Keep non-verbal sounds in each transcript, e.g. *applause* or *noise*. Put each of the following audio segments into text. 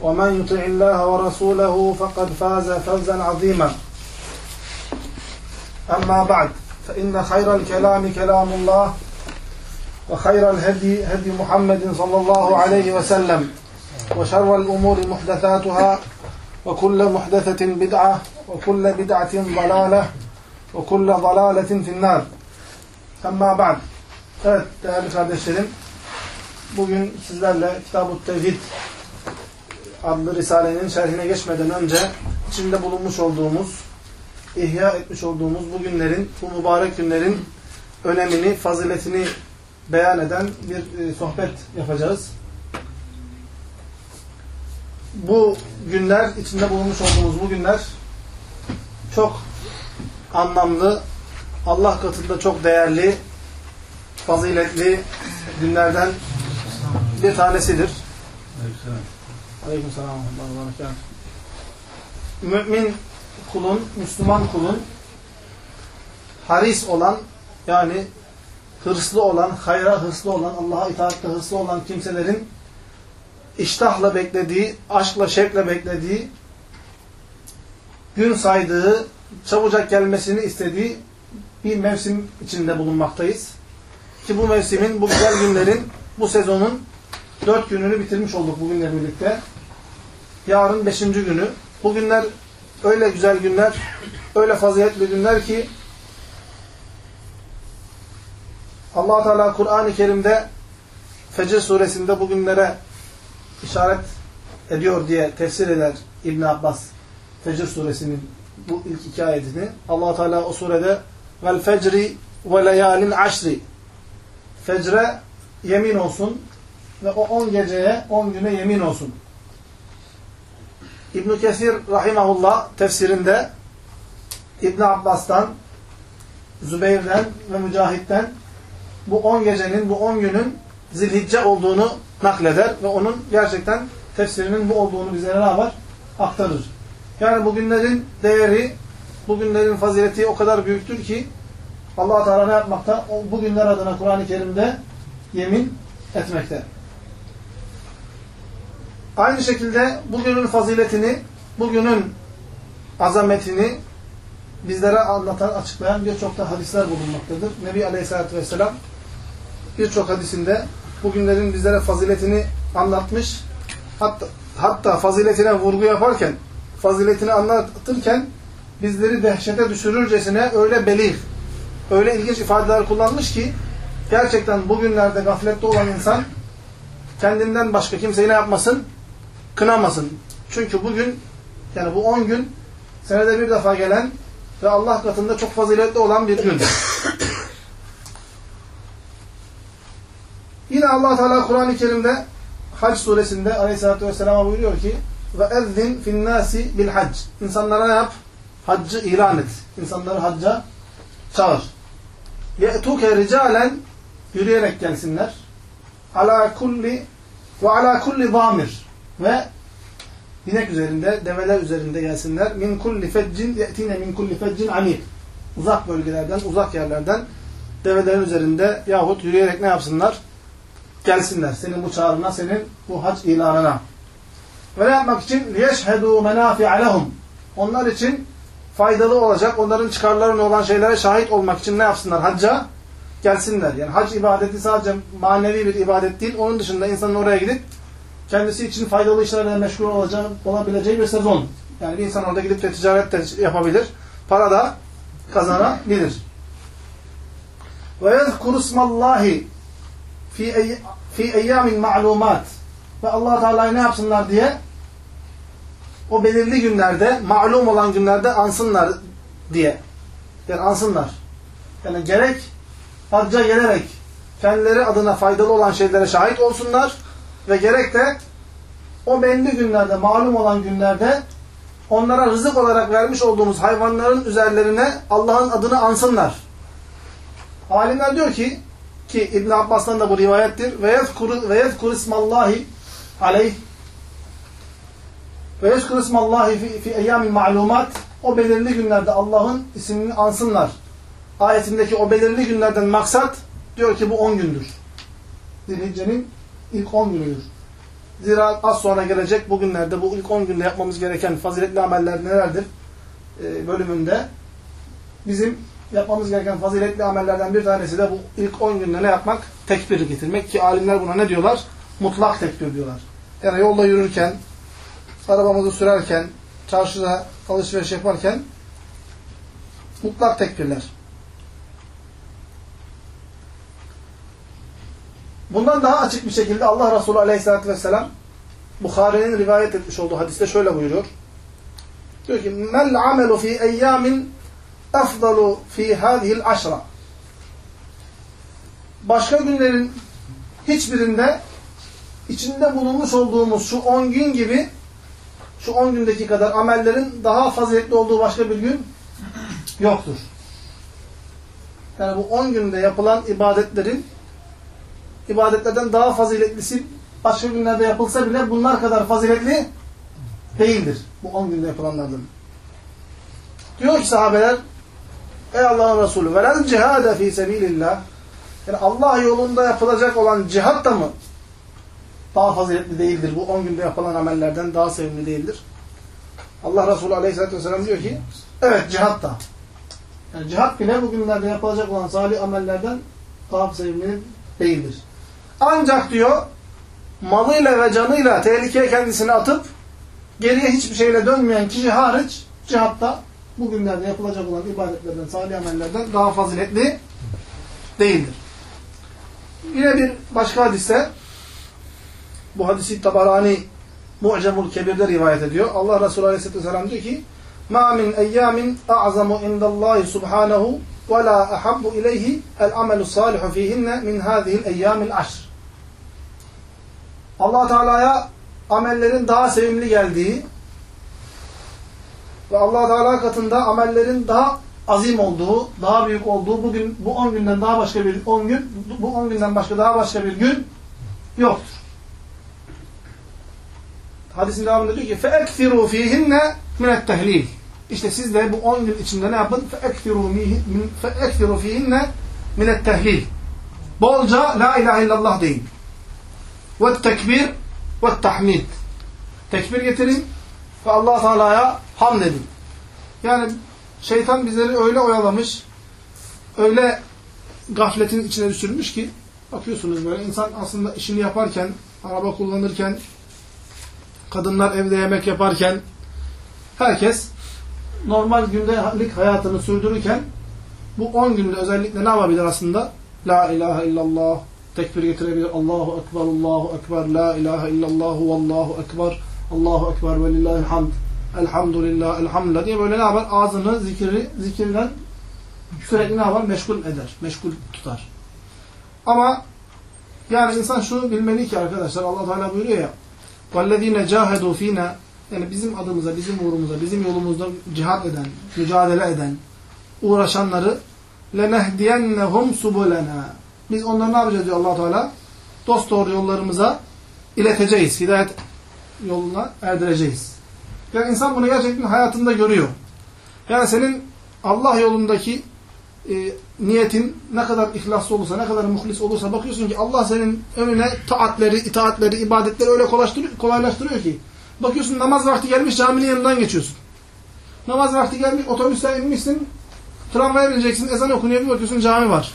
ومن يطع الله ورسوله فقد فاز فوزا عظيما أما بعد فإن خير الكلام كلام الله وخير الهدي هدي محمد صلى الله عليه وسلم وشر الأمور محدثاتها وكل محدثة بدعة وكل بدعة ضلالة وكل ضلالة في النار Amma ba'd. Evet değerli kardeşlerim. Bugün sizlerle Kitab-ı Tevhid adlı Risale'nin şerhine geçmeden önce içinde bulunmuş olduğumuz, ihya etmiş olduğumuz bu günlerin, bu mübarek günlerin önemini, faziletini beyan eden bir sohbet yapacağız. Bu günler, içinde bulunmuş olduğumuz bu günler çok anlamlı, Allah katında çok değerli, faziletli günlerden bir tanesidir. Aleykümselam. Mümin kulun, Müslüman kulun haris olan yani hırslı olan, hayra hırslı olan, Allah'a itaatte hırslı olan kimselerin iştahla beklediği, aşkla, şevkle beklediği, gün saydığı, çabucak gelmesini istediği bir mevsim içinde bulunmaktayız. Ki bu mevsimin, bu güzel günlerin, bu sezonun dört gününü bitirmiş olduk bugünle birlikte. Yarın beşinci günü. Bu günler öyle güzel günler, öyle faziletli günler ki allah Teala Kur'an-ı Kerim'de Fecr suresinde bu günlere işaret ediyor diye tefsir eder İbn Abbas Fecr suresinin bu ilk iki ayetini. allah Teala o surede vel fecri ve leyalin aşri fecre yemin olsun ve o on geceye, on güne yemin olsun. İbn Kesir rahimahullah tefsirinde İbn Abbas'tan, Zübeyir'den ve Mücahit'ten bu on gecenin, bu on günün zilhicce olduğunu nakleder ve onun gerçekten tefsirinin bu olduğunu bize ne var? Aktarır. Yani bugünlerin değeri, bugünlerin fazileti o kadar büyüktür ki allah Teala ne yapmakta? O bugünler adına Kur'an-ı Kerim'de yemin etmekte. Aynı şekilde bugünün faziletini, bugünün azametini bizlere anlatan, açıklayan birçok da hadisler bulunmaktadır. Nebi Aleyhisselatü Vesselam birçok hadisinde bugünlerin bizlere faziletini anlatmış. Hatta, hatta faziletine vurgu yaparken, faziletini anlatırken bizleri dehşete düşürürcesine öyle belih, öyle ilginç ifadeler kullanmış ki gerçekten bugünlerde gaflette olan insan kendinden başka kimseyi ne yapmasın? Kınamasın. Çünkü bugün yani bu 10 gün senede bir defa gelen ve Allah katında çok faziletli olan bir gün. Yine Allah Teala Kur'an-ı Kerim'de Hac suresinde Aleyhisselatü Vesselam'a buyuruyor ki ve ezzin fin nasi bil hac. İnsanlara ne yap? Haccı ilan et. İnsanları hacca çağır. Ye'tuke ricalen yürüyerek gelsinler. Ala kulli ve ala kulli zamir ve inek üzerinde, develer üzerinde gelsinler. Min kulli feccin ye'tine min kulli feccin amik. Uzak bölgelerden, uzak yerlerden develerin üzerinde yahut yürüyerek ne yapsınlar? Gelsinler. Senin bu çağrına, senin bu hac ilanına. Böyle yapmak için liyeşhedû menâfi'a lehum. Onlar için faydalı olacak, onların çıkarlarına olan şeylere şahit olmak için ne yapsınlar? Hacca gelsinler. Yani hac ibadeti sadece manevi bir ibadet değil. Onun dışında insanın oraya gidip kendisi için faydalı işlerle meşgul olacağı, olabileceği bir sezon. Yani bir insan orada gidip de ticaret de yapabilir. Para da kazanabilir. Ve yezkuru ey- fi eyyamin ma'lumat. Ve Allah Teala'yı ne yapsınlar diye o belirli günlerde, malum olan günlerde ansınlar diye. Yani ansınlar. Yani gerek hacca gelerek kendileri adına faydalı olan şeylere şahit olsunlar ve gerek de o belli günlerde, malum olan günlerde onlara rızık olarak vermiş olduğumuz hayvanların üzerlerine Allah'ın adını ansınlar. Alimler diyor ki ki İbn Abbas'tan da bu rivayettir. Ve yezkuru ve yezkuru ismallahi aleyh ve yezkuru ismallahi fi, fi eyyamil ma'lumat o belirli günlerde Allah'ın ismini ansınlar. Ayetindeki o belirli günlerden maksat diyor ki bu 10 gündür. Zilhicce'nin ilk 10 günüdür. Zira az sonra gelecek bugünlerde bu ilk 10 günde yapmamız gereken faziletli ameller nelerdir? Ee, bölümünde bizim yapmamız gereken faziletli amellerden bir tanesi de bu ilk 10 günde ne yapmak? Tekbir getirmek ki alimler buna ne diyorlar? Mutlak tekbir diyorlar. Yani yolda yürürken, arabamızı sürerken, çarşıda alışveriş yaparken mutlak tekbirler. Bundan daha açık bir şekilde Allah Resulü Aleyhisselatü Vesselam Bukhari'nin rivayet etmiş olduğu hadiste şöyle buyuruyor. Diyor ki: "Mel amelu fi eyyamin efdalu fi hadihil aşra." Başka günlerin hiçbirinde içinde bulunmuş olduğumuz şu 10 gün gibi şu 10 gündeki kadar amellerin daha faziletli olduğu başka bir gün yoktur. Yani bu 10 günde yapılan ibadetlerin ibadetlerden daha faziletlisi başka günlerde yapılsa bile bunlar kadar faziletli değildir. Bu 10 günde yapılanlardan. Diyor ki sahabeler Ey Allah'ın Resulü velel cihade fi sebilillah yani Allah yolunda yapılacak olan cihat da mı daha faziletli değildir? Bu 10 günde yapılan amellerden daha sevimli değildir. Allah Resulü Aleyhisselatü Vesselam diyor ki evet cihat da. Yani cihat bile bugünlerde yapılacak olan salih amellerden daha sevimli değildir. Ancak diyor malıyla ve canıyla tehlikeye kendisini atıp geriye hiçbir şeyle dönmeyen kişi hariç cihatta bugünlerde yapılacak olan ibadetlerden, salih amellerden daha faziletli değildir. Yine bir başka hadise bu hadisi Tabarani Mu'cemul Kebir'de rivayet ediyor. Allah Resulü Aleyhisselatü Vesselam diyor ki مَا مِنْ اَيَّامٍ اَعْزَمُ اِنْدَ اللّٰهِ سُبْحَانَهُ وَلَا أَحَبُّ إِلَيْهِ الْعَمَلُ الصَّالِحُ ف۪يهِنَّ مِنْ هَذِهِ الْاَيَّامِ الْعَشْرِ allah Teala'ya amellerin daha sevimli geldiği ve allah Teala katında amellerin daha azim olduğu, daha büyük olduğu bugün bu 10 günden daha başka bir 10 gün bu 10 günden başka daha başka bir gün yoktur. Hadisin devamında diyor ki فَاَكْفِرُوا ف۪يهِنَّ مِنَ التَّهْلِيلِ İşte siz de bu 10 gün içinde ne yapın? فَاَكْفِرُوا ف۪يهِنَّ مِنَ التَّهْلِيلِ Bolca La ilahe illallah deyin. Ve tekbir ve tahmid. Tekbir getirin ve allah Teala'ya hamd edin. Yani şeytan bizleri öyle oyalamış, öyle gafletin içine düşürmüş ki bakıyorsunuz böyle insan aslında işini yaparken, araba kullanırken, kadınlar evde yemek yaparken herkes normal gündelik hayatını sürdürürken bu 10 günde özellikle ne yapabilir aslında? La ilahe illallah, tekbir getirebilir. Allahu Ekber, Allahu Ekber, La ilahe illallah, Vallahu Ekber, Allahu Ekber ve lillahi hamd. Elhamdülillah, elhamdülillah diye böyle ne yapar? Ağzını zikri, zikirden sürekli ne yapar? Meşgul eder, meşgul tutar. Ama yani insan şunu bilmeli ki arkadaşlar Allah Teala buyuruyor ya وَالَّذ۪ينَ جَاهَدُوا ف۪ينَ Yani bizim adımıza, bizim uğrumuza, bizim yolumuzda cihat eden, mücadele eden, uğraşanları لَنَهْدِيَنَّهُمْ سُبُلَنَا biz onları ne yapacağız diyor allah Teala? Dost doğru yollarımıza ileteceğiz. Hidayet yoluna erdireceğiz. Yani insan bunu gerçekten hayatında görüyor. Yani senin Allah yolundaki e, niyetin ne kadar ihlaslı olursa, ne kadar muhlis olursa bakıyorsun ki Allah senin önüne taatleri, itaatleri, ibadetleri öyle kolaylaştırıyor, ki. Bakıyorsun namaz vakti gelmiş caminin yanından geçiyorsun. Namaz vakti gelmiş otobüsten inmişsin, tramvaya bineceksin, ezan okunuyor bir bakıyorsun cami var.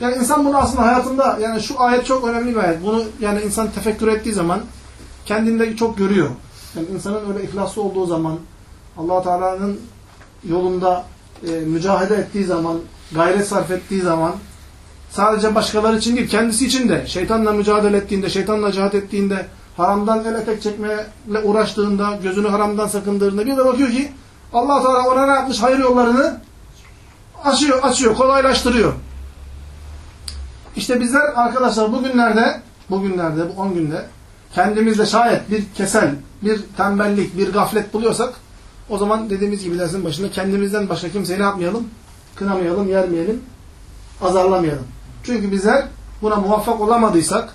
Yani insan bunu aslında hayatında, yani şu ayet çok önemli bir ayet. Bunu yani insan tefekkür ettiği zaman kendinde çok görüyor. Yani insanın öyle ihlaslı olduğu zaman, allah Teala'nın yolunda e, mücadele ettiği zaman, gayret sarf ettiği zaman, sadece başkaları için değil, kendisi için de, şeytanla mücadele ettiğinde, şeytanla cihat ettiğinde, haramdan el etek çekmeyle uğraştığında, gözünü haramdan sakındığında bir de bakıyor ki allah Teala ona ne yapmış? Hayır yollarını açıyor, açıyor, kolaylaştırıyor. İşte bizler arkadaşlar bugünlerde, bugünlerde, bu 10 günde kendimizde şayet bir kesel, bir tembellik, bir gaflet buluyorsak o zaman dediğimiz gibi dersin başında kendimizden başka kimseyi ne yapmayalım? Kınamayalım, yermeyelim, azarlamayalım. Çünkü bizler buna muvaffak olamadıysak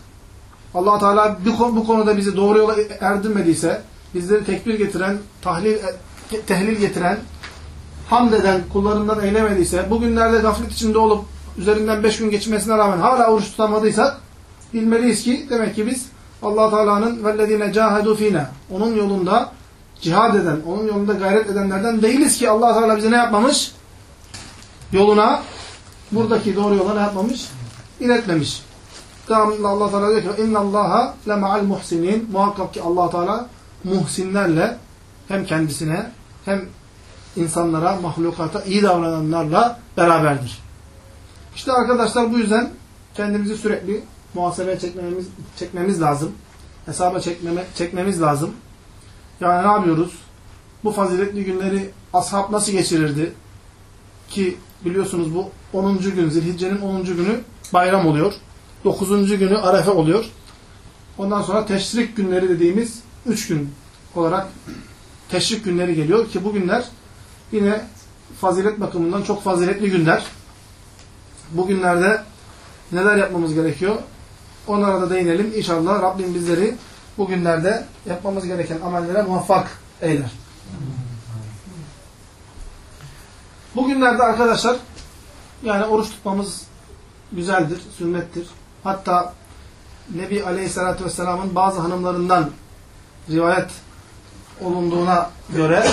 allah Teala bu konuda bizi doğru yola erdirmediyse bizleri tekbir getiren, tahlil, tehlil getiren, hamd eden kullarından eylemediyse, bugünlerde gaflet içinde olup üzerinden beş gün geçmesine rağmen hala oruç tutamadıysak bilmeliyiz ki demek ki biz allah Teala'nın وَالَّذ۪ينَ جَاهَدُوا ف۪ينَا Onun yolunda cihad eden, onun yolunda gayret edenlerden değiliz ki allah Teala bize ne yapmamış? Yoluna, buradaki doğru yola ne yapmamış? İletmemiş. Devamında allah Teala diyor ki اِنَّ اللّٰهَ لَمَعَ الْمُحْسِنِينَ Muhakkak ki allah Teala muhsinlerle hem kendisine hem insanlara, mahlukata iyi davrananlarla beraberdir. İşte arkadaşlar bu yüzden kendimizi sürekli muhasebeye çekmemiz, çekmemiz lazım. Hesaba çekmeme, çekmemiz lazım. Yani ne yapıyoruz? Bu faziletli günleri ashab nasıl geçirirdi? Ki biliyorsunuz bu 10. gün, Zilhicce'nin 10. günü bayram oluyor. 9. günü Arefe oluyor. Ondan sonra teşrik günleri dediğimiz 3 gün olarak teşrik günleri geliyor ki bu günler yine fazilet bakımından çok faziletli günler. Bugünlerde neler yapmamız gerekiyor? Onlara da değinelim. İnşallah Rabbim bizleri bugünlerde yapmamız gereken amellere muvaffak eyler. Bugünlerde arkadaşlar yani oruç tutmamız güzeldir, sünnettir. Hatta Nebi Aleyhisselatü Vesselam'ın bazı hanımlarından rivayet olunduğuna göre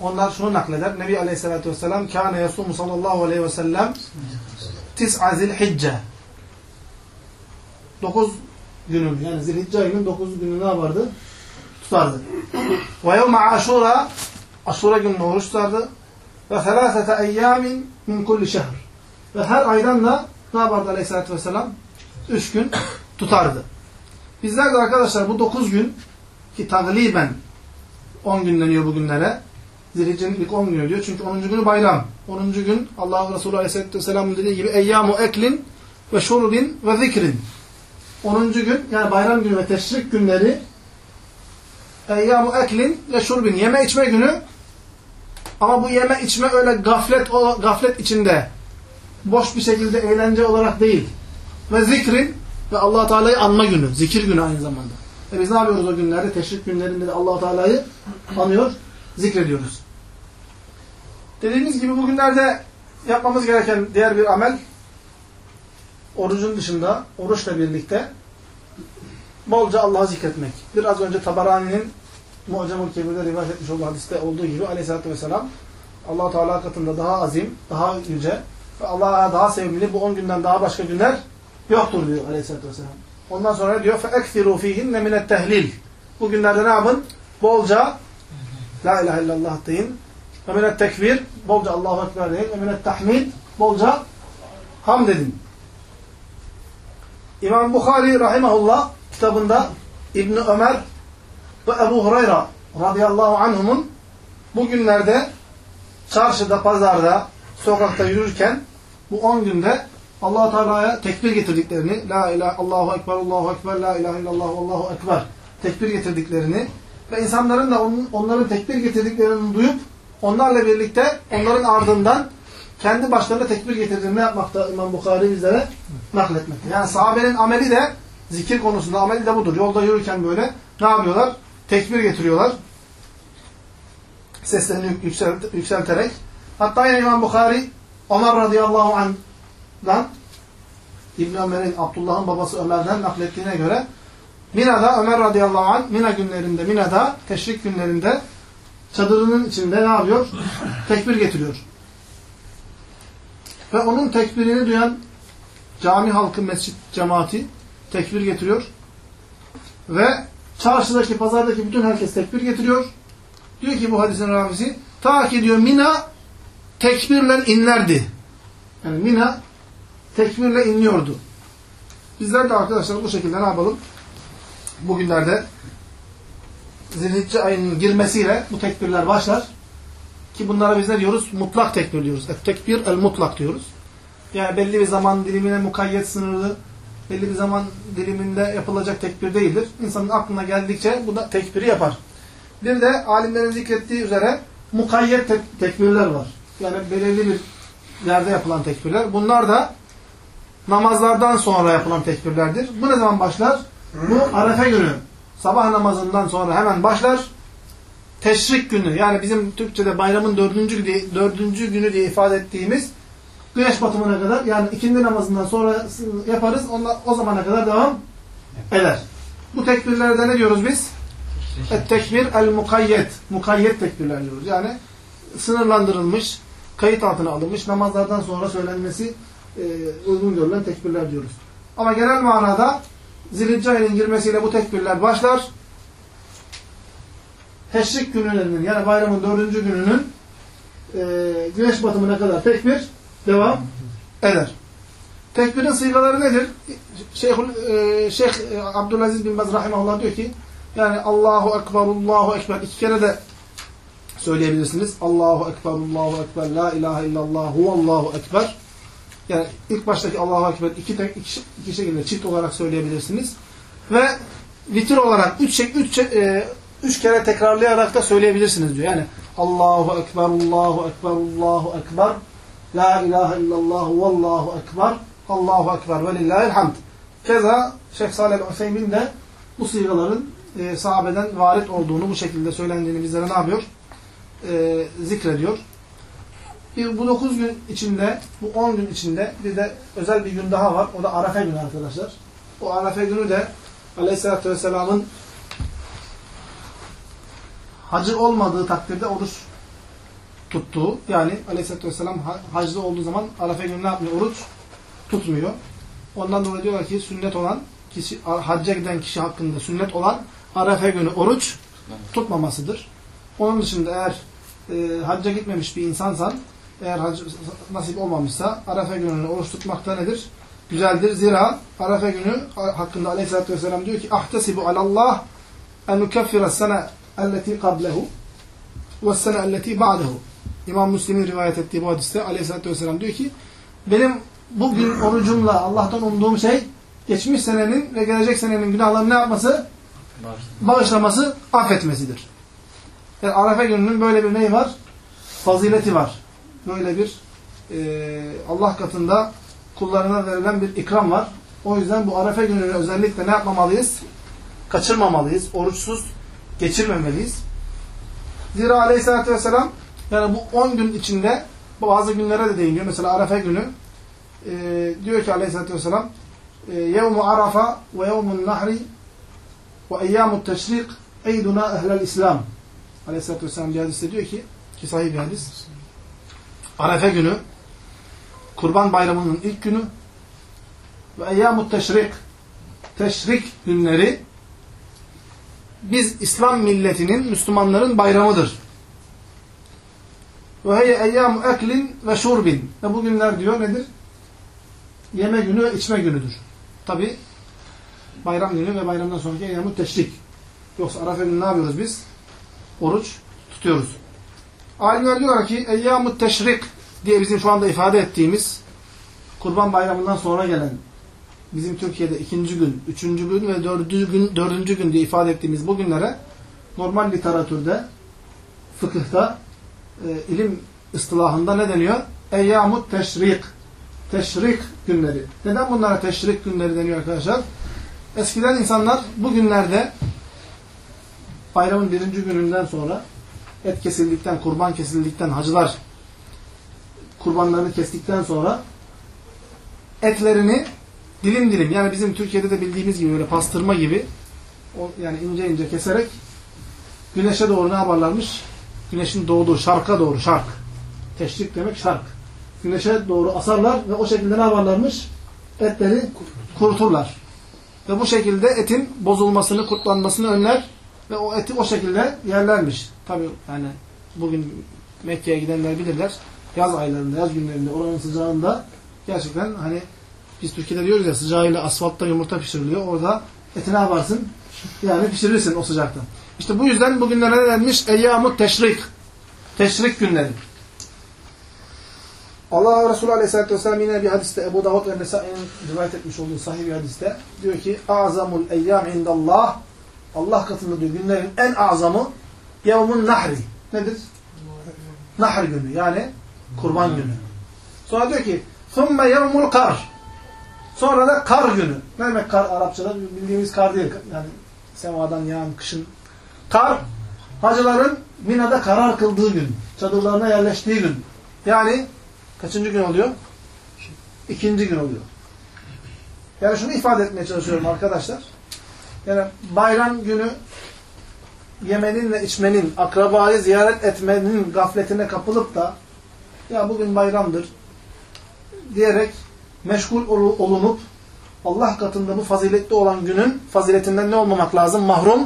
onlar şunu nakleder. Nebi Aleyhisselatü Vesselam kâne yasumu sallallahu aleyhi ve sellem tis'a zilhicce 9 günün yani zilhicce ayının 9 günü ne vardı? Tutardı. Ve yevme aşura aşura gününde oruç tutardı. Ve felâsete eyyamin min kulli şehr. Ve her aydan da ne yapardı Aleyhisselatü Vesselam? 3 gün tutardı. Bizler de arkadaşlar bu 9 gün ki tagliben 10 gün deniyor bugünlere. Zilhicce'nin ilk 10 günü diyor. Çünkü 10. günü bayram. 10. gün Allah Resulü Aleyhisselatü Vesselam'ın dediği gibi eyyamu eklin ve şurubin ve zikrin. 10. gün yani bayram günü ve teşrik günleri eyyamu eklin ve şurbin. Yeme içme günü ama bu yeme içme öyle gaflet gaflet içinde boş bir şekilde eğlence olarak değil. Ve zikrin ve allah Teala'yı anma günü. Zikir günü aynı zamanda. E biz ne yapıyoruz o günlerde? Teşrik günlerinde de allah Teala'yı anıyor, zikrediyoruz. Dediğimiz gibi bugünlerde yapmamız gereken diğer bir amel orucun dışında, oruçla birlikte bolca Allah'ı zikretmek. Biraz önce Tabarani'nin Mu'camul Kebir'de rivayet etmiş olduğu hadiste olduğu gibi aleyhissalatü vesselam allah Teala katında daha azim, daha yüce ve Allah'a daha sevimli bu 10 günden daha başka günler yoktur diyor aleyhissalatü vesselam. Ondan sonra diyor فَاَكْثِرُوا ف۪يهِنَّ مِنَ التَّهْلِيلِ Bu günlerde ne yapın? Bolca La ilahe illallah deyin. ve minet tekbir, bolca Allahu Ekber deyin. Ve minet tahmid, bolca hamd edin. İmam Bukhari rahimahullah kitabında İbn Ömer ve Ebu Hureyre radıyallahu anhumun bugünlerde çarşıda, pazarda, sokakta yürürken bu 10 günde allah Teala'ya tekbir getirdiklerini, La ilahe Allahu Ekber, Allahu Ekber, La ilahe illallah, Allahu Ekber tekbir getirdiklerini ve insanların da onların tekbir getirdiklerini duyup onlarla birlikte onların ardından kendi başlarına tekbir getirdiğini ne yapmakta İmam Bukhari bizlere nakletmekte. Yani sahabenin ameli de zikir konusunda ameli de budur. Yolda yürürken böyle ne yapıyorlar? Tekbir getiriyorlar. Seslerini yükselt, yükselterek. Hatta yine İmam Bukhari Ömer radıyallahu anh'dan İbn Ömer'in Abdullah'ın babası Ömer'den naklettiğine göre Mina'da Ömer radıyallahu anh Mina günlerinde, Mina'da teşrik günlerinde çadırının içinde ne yapıyor? Tekbir getiriyor. Ve onun tekbirini duyan cami halkı, mescit cemaati tekbir getiriyor. Ve Çarşıdaki, pazardaki bütün herkes tekbir getiriyor. Diyor ki bu hadisin ravisi, ta ki diyor Mina tekbirle inlerdi. Yani Mina tekbirle inliyordu. Bizler de arkadaşlar bu şekilde ne yapalım? Bugünlerde Zilhicce ayının girmesiyle bu tekbirler başlar. Ki bunlara biz ne diyoruz? Mutlak tekbir diyoruz. Et tekbir el mutlak diyoruz. Yani belli bir zaman dilimine mukayyet sınırlı, belli bir zaman diliminde yapılacak tekbir değildir. İnsanın aklına geldikçe bu da tekbiri yapar. Bir de alimlerin zikrettiği üzere mukayyet tek tekbirler var. Yani belirli bir yerde yapılan tekbirler. Bunlar da namazlardan sonra yapılan tekbirlerdir. Bu ne zaman başlar? Bu Arefe günü. Sabah namazından sonra hemen başlar. Teşrik günü yani bizim Türkçe'de bayramın dördüncü, günü- dördüncü günü diye ifade ettiğimiz güneş batımına kadar yani ikindi namazından sonra yaparız. Ondan, o zamana kadar devam eder. Bu tekbirlerde ne diyoruz biz? Et tekbir el mukayyet. Mukayyet tekbirler diyoruz. Yani sınırlandırılmış, kayıt altına alınmış, namazlardan sonra söylenmesi e, uygun görülen tekbirler diyoruz. Ama genel manada Zilhicce girmesiyle bu tekbirler başlar. Teşrik günlerinin yani bayramın dördüncü gününün e, güneş batımına kadar tekbir devam eder. Tekbirin sigaları nedir? Şeyh, e, Şeyh e, Abdülaziz bin Baz Rahimahullah diyor ki yani Allahu Ekber, Allahu Ekber iki kere de söyleyebilirsiniz. Allahu Ekber, Allahu Ekber, La ilahe illallah, Huvallahu Ekber. Yani ilk baştaki Allahu Ekber iki, iki, iki şekilde çift olarak söyleyebilirsiniz. Ve vitir olarak üç, üç, e, üç kere tekrarlayarak da söyleyebilirsiniz diyor. Yani Allahu Ekber, Allahu Ekber, Allahu Ekber, La ilahe illallah, Vallahu Ekber, Allahu Ekber ve lillahil hamd. Keza Şeyh Salih Hüseyin de bu sigaların e, sahabeden varit olduğunu, bu şekilde söylendiğini bizlere ne yapıyor? E, zikrediyor. Bir, bu 9 gün içinde, bu 10 gün içinde bir de özel bir gün daha var. O da Arafa günü arkadaşlar. O Arafa günü de Aleyhisselatü Vesselam'ın hacı olmadığı takdirde oruç tuttuğu. Yani Aleyhisselatü Vesselam ha- hacda olduğu zaman Arafa günü ne yapmıyor? Oruç tutmuyor. Ondan dolayı diyorlar ki sünnet olan kişi, hacca giden kişi hakkında sünnet olan Arafa günü oruç tutmamasıdır. Onun dışında eğer e, hacca gitmemiş bir insansan eğer hac nasip olmamışsa Arafa gününü oruç tutmak da nedir? Güzeldir. Zira Arafa günü hakkında Aleyhisselatü Vesselam diyor ki ahtesibu alallah en nukeffira sene elleti qablehu ve sene elleti ba'dehu İmam Müslim'in rivayet ettiği bu hadiste Aleyhisselatü Vesselam diyor ki benim bugün orucumla Allah'tan umduğum şey geçmiş senenin ve gelecek senenin günahlarını ne yapması? Bağışlaması, affetmesidir. Yani Arafa gününün böyle bir neyi var? Fazileti var Böyle bir e, Allah katında kullarına verilen bir ikram var. O yüzden bu Arafa gününü özellikle ne yapmamalıyız? Kaçırmamalıyız. Oruçsuz geçirmemeliyiz. Zira aleyhissalatü vesselam yani bu 10 gün içinde bazı günlere de değiniyor. Mesela Arafa günü e, diyor ki aleyhissalatü vesselam يَوْمُ عَرَفَ وَيَوْمُ النَّحْرِ وَاَيَّامُ التَّشْرِقِ اَيْدُنَا اَهْلَ الْاِسْلَامِ Aleyhisselatü Vesselam bir hadiste diyor ki, ki sahih bir hadis, Arefe günü, Kurban Bayramı'nın ilk günü ve eyyâmut teşrik, teşrik günleri biz İslam milletinin, Müslümanların bayramıdır. Ve heye eyyâmu eklin ve şurbin. Ve bu günler diyor nedir? Yeme günü ve içme günüdür. Tabi bayram günü ve bayramdan sonraki eyyâmut teşrik. Yoksa Arafa günü ne yapıyoruz biz? Oruç tutuyoruz. Alimler diyorlar ki eyyâmut teşrik diye bizim şu anda ifade ettiğimiz Kurban Bayramı'ndan sonra gelen bizim Türkiye'de ikinci gün, üçüncü gün ve dördüncü gün, dördüncü gün diye ifade ettiğimiz bu günlere normal literatürde, fıkıhta, e, ilim ıstılahında ne deniyor? Eyyamut teşrik. Teşrik günleri. Neden bunlara teşrik günleri deniyor arkadaşlar? Eskiden insanlar bu günlerde bayramın birinci gününden sonra et kesildikten, kurban kesildikten, hacılar kurbanlarını kestikten sonra etlerini dilim dilim yani bizim Türkiye'de de bildiğimiz gibi böyle pastırma gibi o, yani ince ince keserek güneşe doğru ne yaparlarmış? Güneşin doğduğu şarka doğru şark. Teşrik demek şark. Güneşe doğru asarlar ve o şekilde ne yaparlarmış? Etleri kuruturlar. Ve bu şekilde etin bozulmasını, kurtlanmasını önler ve o eti o şekilde yerlermiş. Tabi yani bugün Mekke'ye gidenler bilirler. Yaz aylarında, yaz günlerinde, oranın sıcağında gerçekten hani biz Türkiye'de diyoruz ya sıcağıyla asfaltta yumurta pişiriliyor. Orada eti ne? Yani pişirirsin o sıcakta. İşte bu yüzden bugünlere ne denmiş? Eyyamut teşrik. Teşrik günleri. Allah Resulü Aleyhisselatü Vesselam yine bir hadiste Ebu Davud ve Nesai'nin rivayet etmiş olduğu sahih bir hadiste diyor ki azamul eyyam indallah Allah katında diyor günlerin en azamı yevmun nahri. Nedir? Nahr günü yani kurban günü. Sonra diyor ki thumme yevmul kar. Sonra da kar günü. Ne demek kar Arapçada? Bildiğimiz kar değil. Yani semadan yağan kışın. Kar, hacıların Mina'da karar kıldığı gün. Çadırlarına yerleştiği gün. Yani kaçıncı gün oluyor? İkinci gün oluyor. Yani şunu ifade etmeye çalışıyorum arkadaşlar. Yani bayram günü yemenin ve içmenin, akrabayı ziyaret etmenin gafletine kapılıp da ya bugün bayramdır diyerek meşgul olunup Allah katında bu faziletli olan günün faziletinden ne olmamak lazım? Mahrum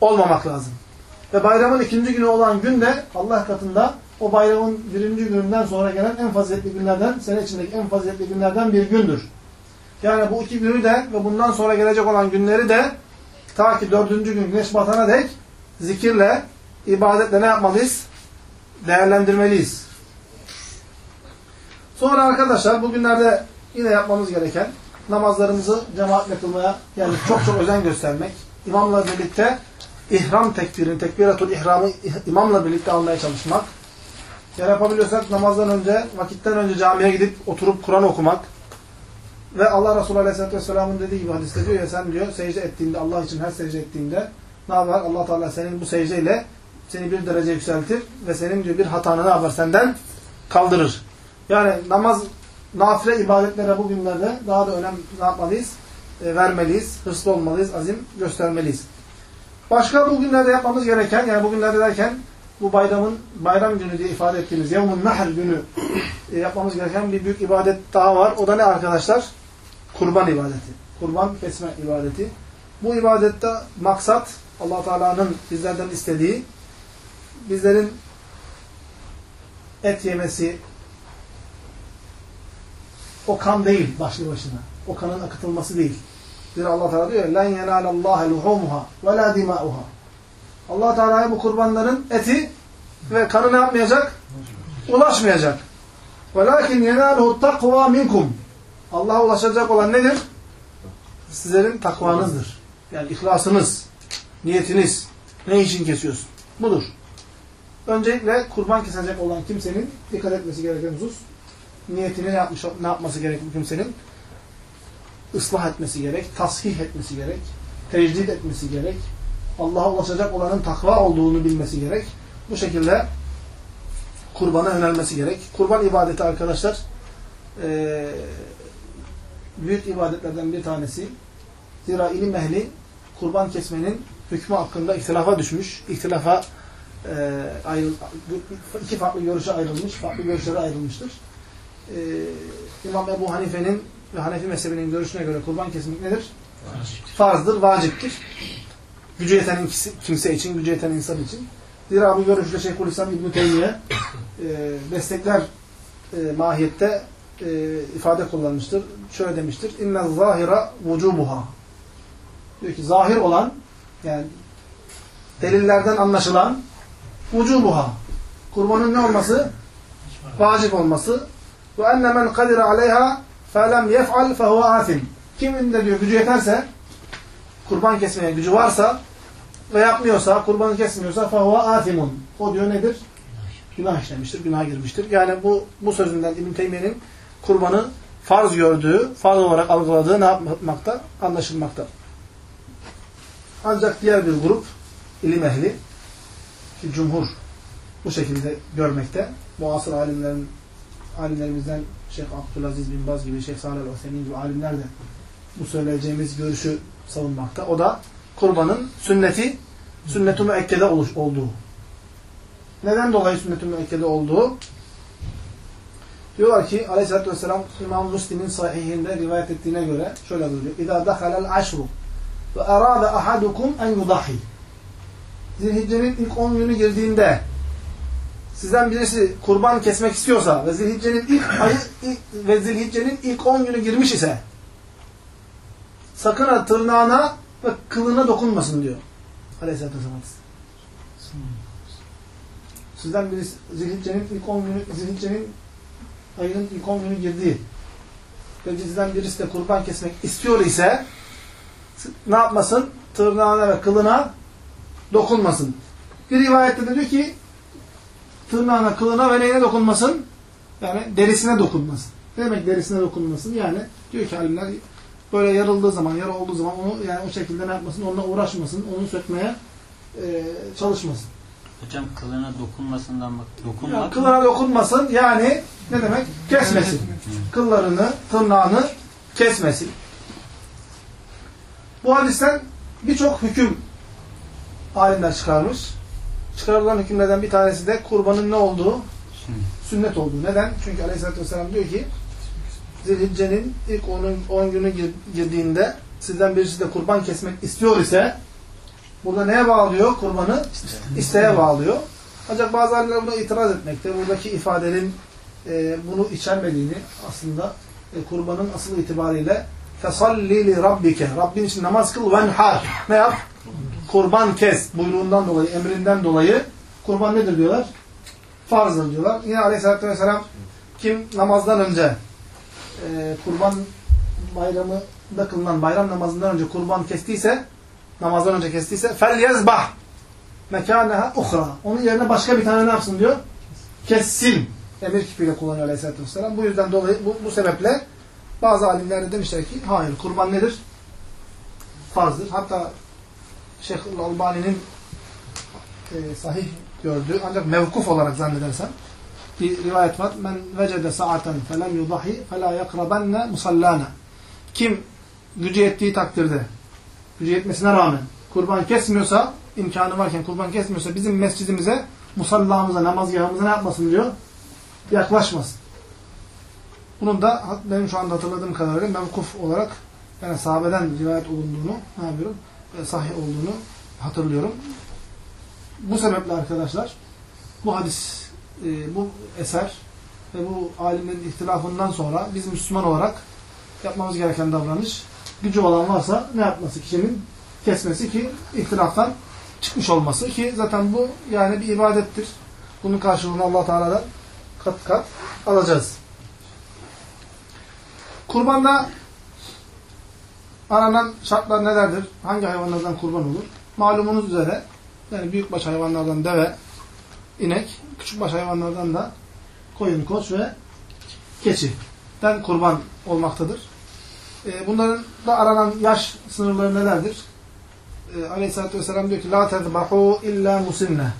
olmamak lazım. Ve bayramın ikinci günü olan gün de Allah katında o bayramın birinci gününden sonra gelen en faziletli günlerden, sene içindeki en faziletli günlerden bir gündür. Yani bu iki günü de ve bundan sonra gelecek olan günleri de ta ki dördüncü gün güneş batana dek zikirle, ibadetle ne yapmalıyız? Değerlendirmeliyiz. Sonra arkadaşlar bugünlerde yine yapmamız gereken namazlarımızı cemaatle kılmaya yani çok çok özen göstermek. İmamla birlikte ihram tekbirini, tekbiratul ihramı imamla birlikte almaya çalışmak. Yani yapabiliyorsak namazdan önce, vakitten önce camiye gidip oturup Kur'an okumak. Ve Allah Resulü Aleyhisselatü Vesselam'ın dediği gibi hadiste diyor ya sen diyor secde ettiğinde, Allah için her secde ettiğinde ne yapar? allah Teala senin bu secdeyle seni bir derece yükseltir ve senin diyor bir hatanı ne yapar? Senden kaldırır. Yani namaz, nafile ibadetlere bugünlerde daha da önem ne yapmalıyız? E, vermeliyiz, hırslı olmalıyız, azim göstermeliyiz. Başka bugünlerde yapmamız gereken, yani bugünlerde derken bu bayramın, bayram günü diye ifade ettiğimiz Yevmun Nahl günü e, yapmamız gereken bir büyük ibadet daha var. O da ne arkadaşlar? Kurban ibadeti. Kurban kesme ibadeti. Bu ibadette maksat allah Teala'nın bizlerden istediği bizlerin et yemesi o kan değil başlı başına. O kanın akıtılması değil. Zira allah Teala diyor لَنْ يَنَالَ اللّٰهَ لُحُومُهَا وَلَا دِمَاؤُهَا allah Teala'ya bu kurbanların eti ve kanı ne yapmayacak? Ulaşmayacak. وَلَاكِنْ يَنَالُهُ التَّقْوَى مِنْكُمْ Allah'a ulaşacak olan nedir? Sizlerin takvanızdır. Yani ihlasınız, niyetiniz. Ne için kesiyorsun? Budur. Öncelikle kurban kesecek olan kimsenin dikkat etmesi gereken husus, niyetini ne, yapmış, ne yapması gerek bu kimsenin? ıslah etmesi gerek, tasih etmesi gerek, tecdid etmesi gerek, Allah'a ulaşacak olanın takva olduğunu bilmesi gerek. Bu şekilde kurbana yönelmesi gerek. Kurban ibadeti arkadaşlar e, büyük ibadetlerden bir tanesi. Zira ilim ehli kurban kesmenin hükmü hakkında ihtilafa düşmüş. İhtilafa e, ayrıl, iki farklı görüşe ayrılmış, farklı görüşlere ayrılmıştır. E, İmam Ebu Hanife'nin ve Hanefi mezhebinin görüşüne göre kurban kesmek nedir? Farzdır, vaciptir. Gücü yeten kimse için, gücü yeten insan için. Zira bu görüşle Şeyhülislam İbn-i Teymiye e, destekler e, mahiyette e, ifade kullanmıştır. Şöyle demiştir. İnne zahira vucubuha. Diyor ki zahir olan yani delillerden anlaşılan vucubuha. Kurbanın ne olması? Vacip olması. Enne men kadire aleyha felem yef'al fehuve asim. Kimin de diyor gücü yeterse kurban kesmeye gücü varsa ve yapmıyorsa, kurbanı kesmiyorsa fehuve asimun. O diyor nedir? Günah işlemiştir, günah girmiştir. Yani bu bu sözünden İbn Teymiye'nin kurbanı farz gördüğü, farz olarak algıladığı ne yapmakta? Anlaşılmakta. Ancak diğer bir grup, ilim ehli, ki cumhur bu şekilde görmekte. Muasır alimlerin, alimlerimizden Şeyh Abdülaziz bin Baz gibi, Şeyh Salih el gibi alimler de bu söyleyeceğimiz görüşü savunmakta. O da kurbanın sünneti, sünnet-i müekkede olduğu. Neden dolayı sünnet-i müekkede olduğu? Diyorlar ki aleyhissalatü vesselam İmam Müslim'in sahihinde rivayet ettiğine göre şöyle buyuruyor. اِذَا دَخَلَ الْعَشْرُ وَاَرَادَ أَحَدُكُمْ اَنْ يُضَحِي Zilhicce'nin ilk 10 günü girdiğinde sizden birisi kurban kesmek istiyorsa ve Zilhicce'nin ilk ayı ilk, ve Zilhicce'nin ilk 10 günü girmiş ise sakın ha tırnağına ve kılına dokunmasın diyor. Aleyhisselatü Vesselam. Sizden birisi Zilhicce'nin ilk 10 günü Zilhicce'nin ayının ilk 10 günü girdiği ve bizden birisi de kurban kesmek istiyor ise ne yapmasın? Tırnağına ve kılına dokunmasın. Bir rivayette de diyor ki tırnağına, kılına ve neyine dokunmasın? Yani derisine dokunmasın. Ne demek derisine dokunmasın? Yani diyor ki alimler böyle yarıldığı zaman, yara olduğu zaman onu yani o şekilde ne yapmasın? Onunla uğraşmasın, onu sökmeye e, çalışmasın. Hocam kılına dokunmasından bak. Yani Dokunmak kılına dokunmasın yani ne demek? Kesmesin. Kıllarını, tırnağını kesmesin. Bu hadisten birçok hüküm alimler çıkarmış. Çıkarılan hükümlerden bir tanesi de kurbanın ne olduğu? Sünnet olduğu. Neden? Çünkü Aleyhisselatü Vesselam diyor ki Zilhicce'nin ilk 10 günü gir- girdiğinde sizden birisi de kurban kesmek istiyor ise Burada neye bağlıyor kurbanı? İsteğe bağlıyor. Ancak bazı alimler buna itiraz etmekte. Buradaki ifadenin e, bunu içermediğini aslında e, kurbanın asıl itibariyle fesalli li rabbike Rabbin için namaz kıl venhar ne yap? Kurban kes buyruğundan dolayı, emrinden dolayı kurban nedir diyorlar? Farzdır diyorlar. Yine aleyhissalatü vesselam kim namazdan önce e, kurban bayramında kılınan bayram namazından önce kurban kestiyse namazdan önce kestiyse فَلْيَزْبَحْ mekâneha uhra. Onun yerine başka bir tane ne yapsın diyor? Kessin. Emir kipiyle kullanıyor aleyhissalatü vesselam. Bu yüzden dolayı, bu, bu sebeple bazı alimler de demişler ki hayır kurban nedir? Farzdır. Hatta Şeyh Albani'nin e, sahih gördüğü ancak mevkuf olarak zannedersem bir rivayet var. Men vecede sa'aten felem yudahi felâ yakrabenne musallâna. Kim gücü yettiği takdirde gücü yetmesine rağmen kurban kesmiyorsa imkanı varken kurban kesmiyorsa bizim mescidimize musallamıza, namazgahımıza ne yapmasın diyor? Yaklaşmasın. Bunun da benim şu anda hatırladığım kadarıyla mevkuf olarak yani sahabeden rivayet olunduğunu ne yapıyorum? E, sahih olduğunu hatırlıyorum. Bu sebeple arkadaşlar bu hadis, e, bu eser ve bu alimlerin ihtilafından sonra biz Müslüman olarak yapmamız gereken davranış gücü olan varsa ne yapması? Kişinin kesmesi ki ihtilaftan çıkmış olması ki zaten bu yani bir ibadettir. Bunun karşılığını allah Teala'dan kat kat alacağız. Kurbanda aranan şartlar nelerdir? Hangi hayvanlardan kurban olur? Malumunuz üzere yani büyükbaş hayvanlardan deve, inek, küçükbaş hayvanlardan da koyun, koç ve keçiden kurban olmaktadır. E, bunların da aranan yaş sınırları nelerdir? E, Aleyhisselatü Vesselam diyor ki La tezbahu illa musinne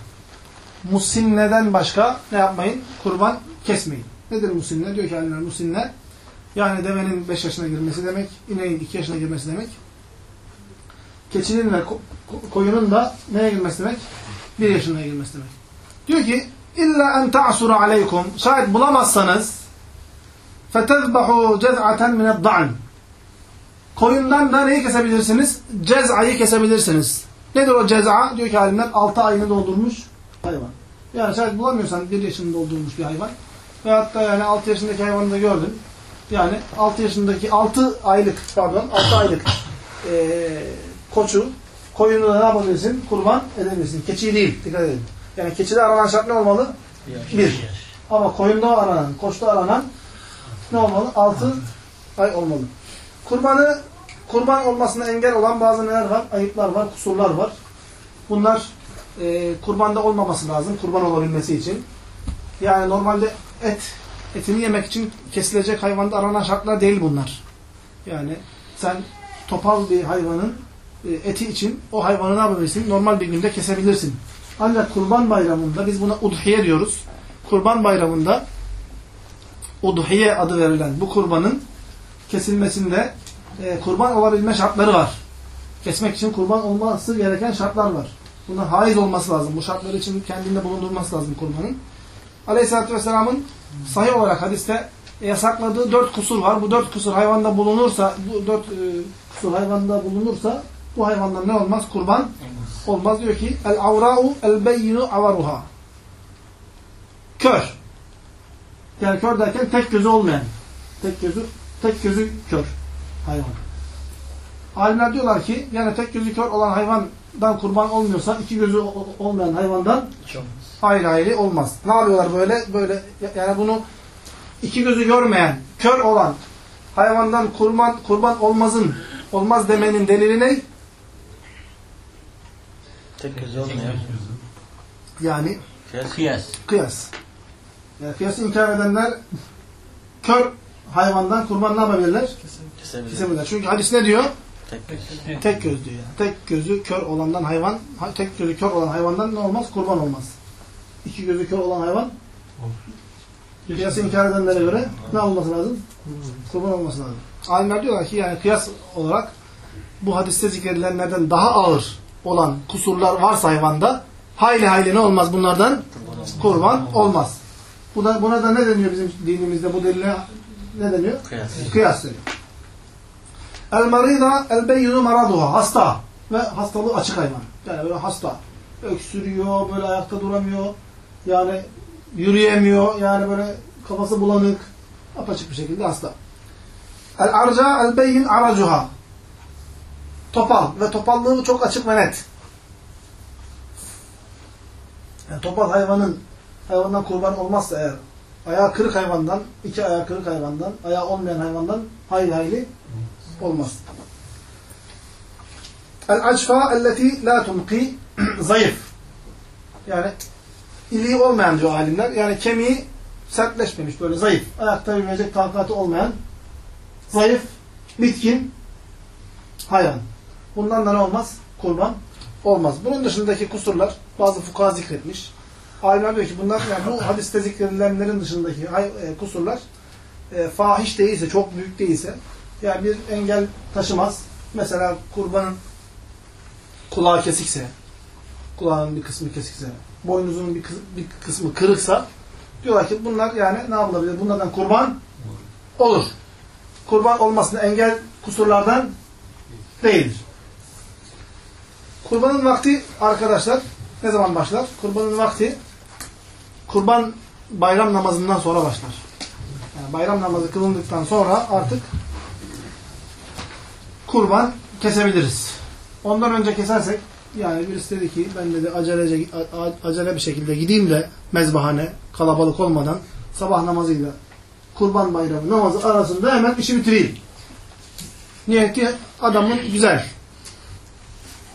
Musinneden başka ne yapmayın? Kurban kesmeyin. Nedir musinne? Diyor ki alimler musinne yani devenin 5 yaşına girmesi demek, ineğin 2 yaşına girmesi demek. Keçinin ve ko koyunun da neye girmesi demek? 1 yaşına girmesi demek. Diyor ki illa en ta'sura aleykum şayet bulamazsanız fetezbahu cez'aten minedda'n Koyundan da neyi kesebilirsiniz? Cez'ayı kesebilirsiniz. Nedir o cez'a? Diyor ki alimler 6 ayını doldurmuş hayvan. Yani şayet bulamıyorsan 1 yaşını doldurmuş bir hayvan veyahut da yani 6 yaşındaki hayvanı da gördün. Yani 6 yaşındaki 6 aylık pardon 6 aylık ee, koçu koyunu da ne yapabilirsin? Kurban edebilirsin. Keçi değil. Dikkat edin. Yani keçide aranan şart ne olmalı? Bir. Ama koyunda aranan, koçta aranan ne olmalı? 6 ay olmalı. Kurbanı kurban olmasına engel olan bazı neler var? Ayıplar var, kusurlar var. Bunlar e, kurbanda olmaması lazım. Kurban olabilmesi için. Yani normalde et etini yemek için kesilecek hayvanda aranan şartlar değil bunlar. Yani sen topal bir hayvanın e, eti için o hayvanı ne yapabilirsin? Normal bir günde kesebilirsin. Ancak kurban bayramında biz buna udhiye diyoruz. Kurban bayramında udhiye adı verilen bu kurbanın kesilmesinde e, kurban olabilme şartları var. Kesmek için kurban olması gereken şartlar var. Buna haiz olması lazım. Bu şartlar için kendinde bulundurması lazım kurbanın. Aleyhisselatü Vesselam'ın sahih olarak hadiste yasakladığı dört kusur var. Bu dört kusur hayvanda bulunursa, bu dört e, kusur hayvanda bulunursa bu hayvandan ne olmaz? Kurban olmaz. Diyor ki el avra'u el beyyinu avaruha. Kör. Yani kör derken tek gözü olmayan. Tek gözü tek gözü kör hayvan. Alimler diyorlar ki yani tek gözü kör olan hayvandan kurban olmuyorsa iki gözü olmayan hayvandan ayrı ayrı olmaz. Ne yapıyorlar böyle? Böyle yani bunu iki gözü görmeyen, kör olan hayvandan kurban kurban olmazın olmaz demenin delili ne? Tek gözü olmuyor. Yani Kıyas. kıyas. Yani kıyası inkar edenler kör hayvandan kurban ne yapabilirler? Kesebilir. Kesebilirler. Çünkü hadis ne diyor? Tek göz. Tek göz diyor yani. Tek gözü kör olandan hayvan, ha- tek gözü kör olan hayvandan ne olmaz? Kurban olmaz. İki gözü kör olan hayvan kıyası inkar edenlere göre ne olması lazım? Kurban olması lazım. Alimler diyorlar ki yani kıyas olarak bu hadiste zikredilenlerden daha ağır olan kusurlar varsa hayvanda hayli hayli ne olmaz bunlardan? Kurban olmaz. Bu da, buna da ne deniyor bizim dinimizde? Bu delile ne deniyor? Kıyas. Kıyas deniyor. El marida el beyyinu maraduha. Hasta. Ve hastalığı açık hayvan. Yani böyle hasta. Öksürüyor, böyle ayakta duramıyor. Yani yürüyemiyor. Yani böyle kafası bulanık. Apaçık bir şekilde hasta. El arca el beyyin aracuha. Topal. Ve topallığı çok açık ve net. Yani topal hayvanın hayvandan kurban olmazsa eğer ayağı kırık hayvandan, iki ayağı kırık hayvandan, ayağı olmayan hayvandan hayli hayli olmaz. El-acfa elleti la tunqi zayıf. Yani iliği olmayan diyor alimler. Yani kemiği sertleşmemiş, böyle zayıf. Ayakta yürüyecek takatı olmayan zayıf, bitkin hayvan. Bundan da ne olmaz? Kurban olmaz. Bunun dışındaki kusurlar bazı fukaha zikretmiş. Alimler diyor ki bunlar yani bu hadiste zikredilenlerin dışındaki e, kusurlar e, fahiş değilse, çok büyük değilse yani bir engel taşımaz. Mesela kurbanın kulağı kesikse, kulağının bir kısmı kesikse, boynuzunun bir, kıs- bir kısmı kırıksa diyorlar ki bunlar yani ne yapılabilir? Bunlardan kurban olur. Kurban olmasına engel kusurlardan değildir. Kurbanın vakti arkadaşlar ne zaman başlar? Kurbanın vakti kurban bayram namazından sonra başlar. Yani bayram namazı kılındıktan sonra artık kurban kesebiliriz. Ondan önce kesersek yani birisi dedi ki ben dedi acelece, acele bir şekilde gideyim de mezbahane kalabalık olmadan sabah namazıyla kurban bayramı namazı arasında hemen işi bitireyim. Niyeti adamın güzel.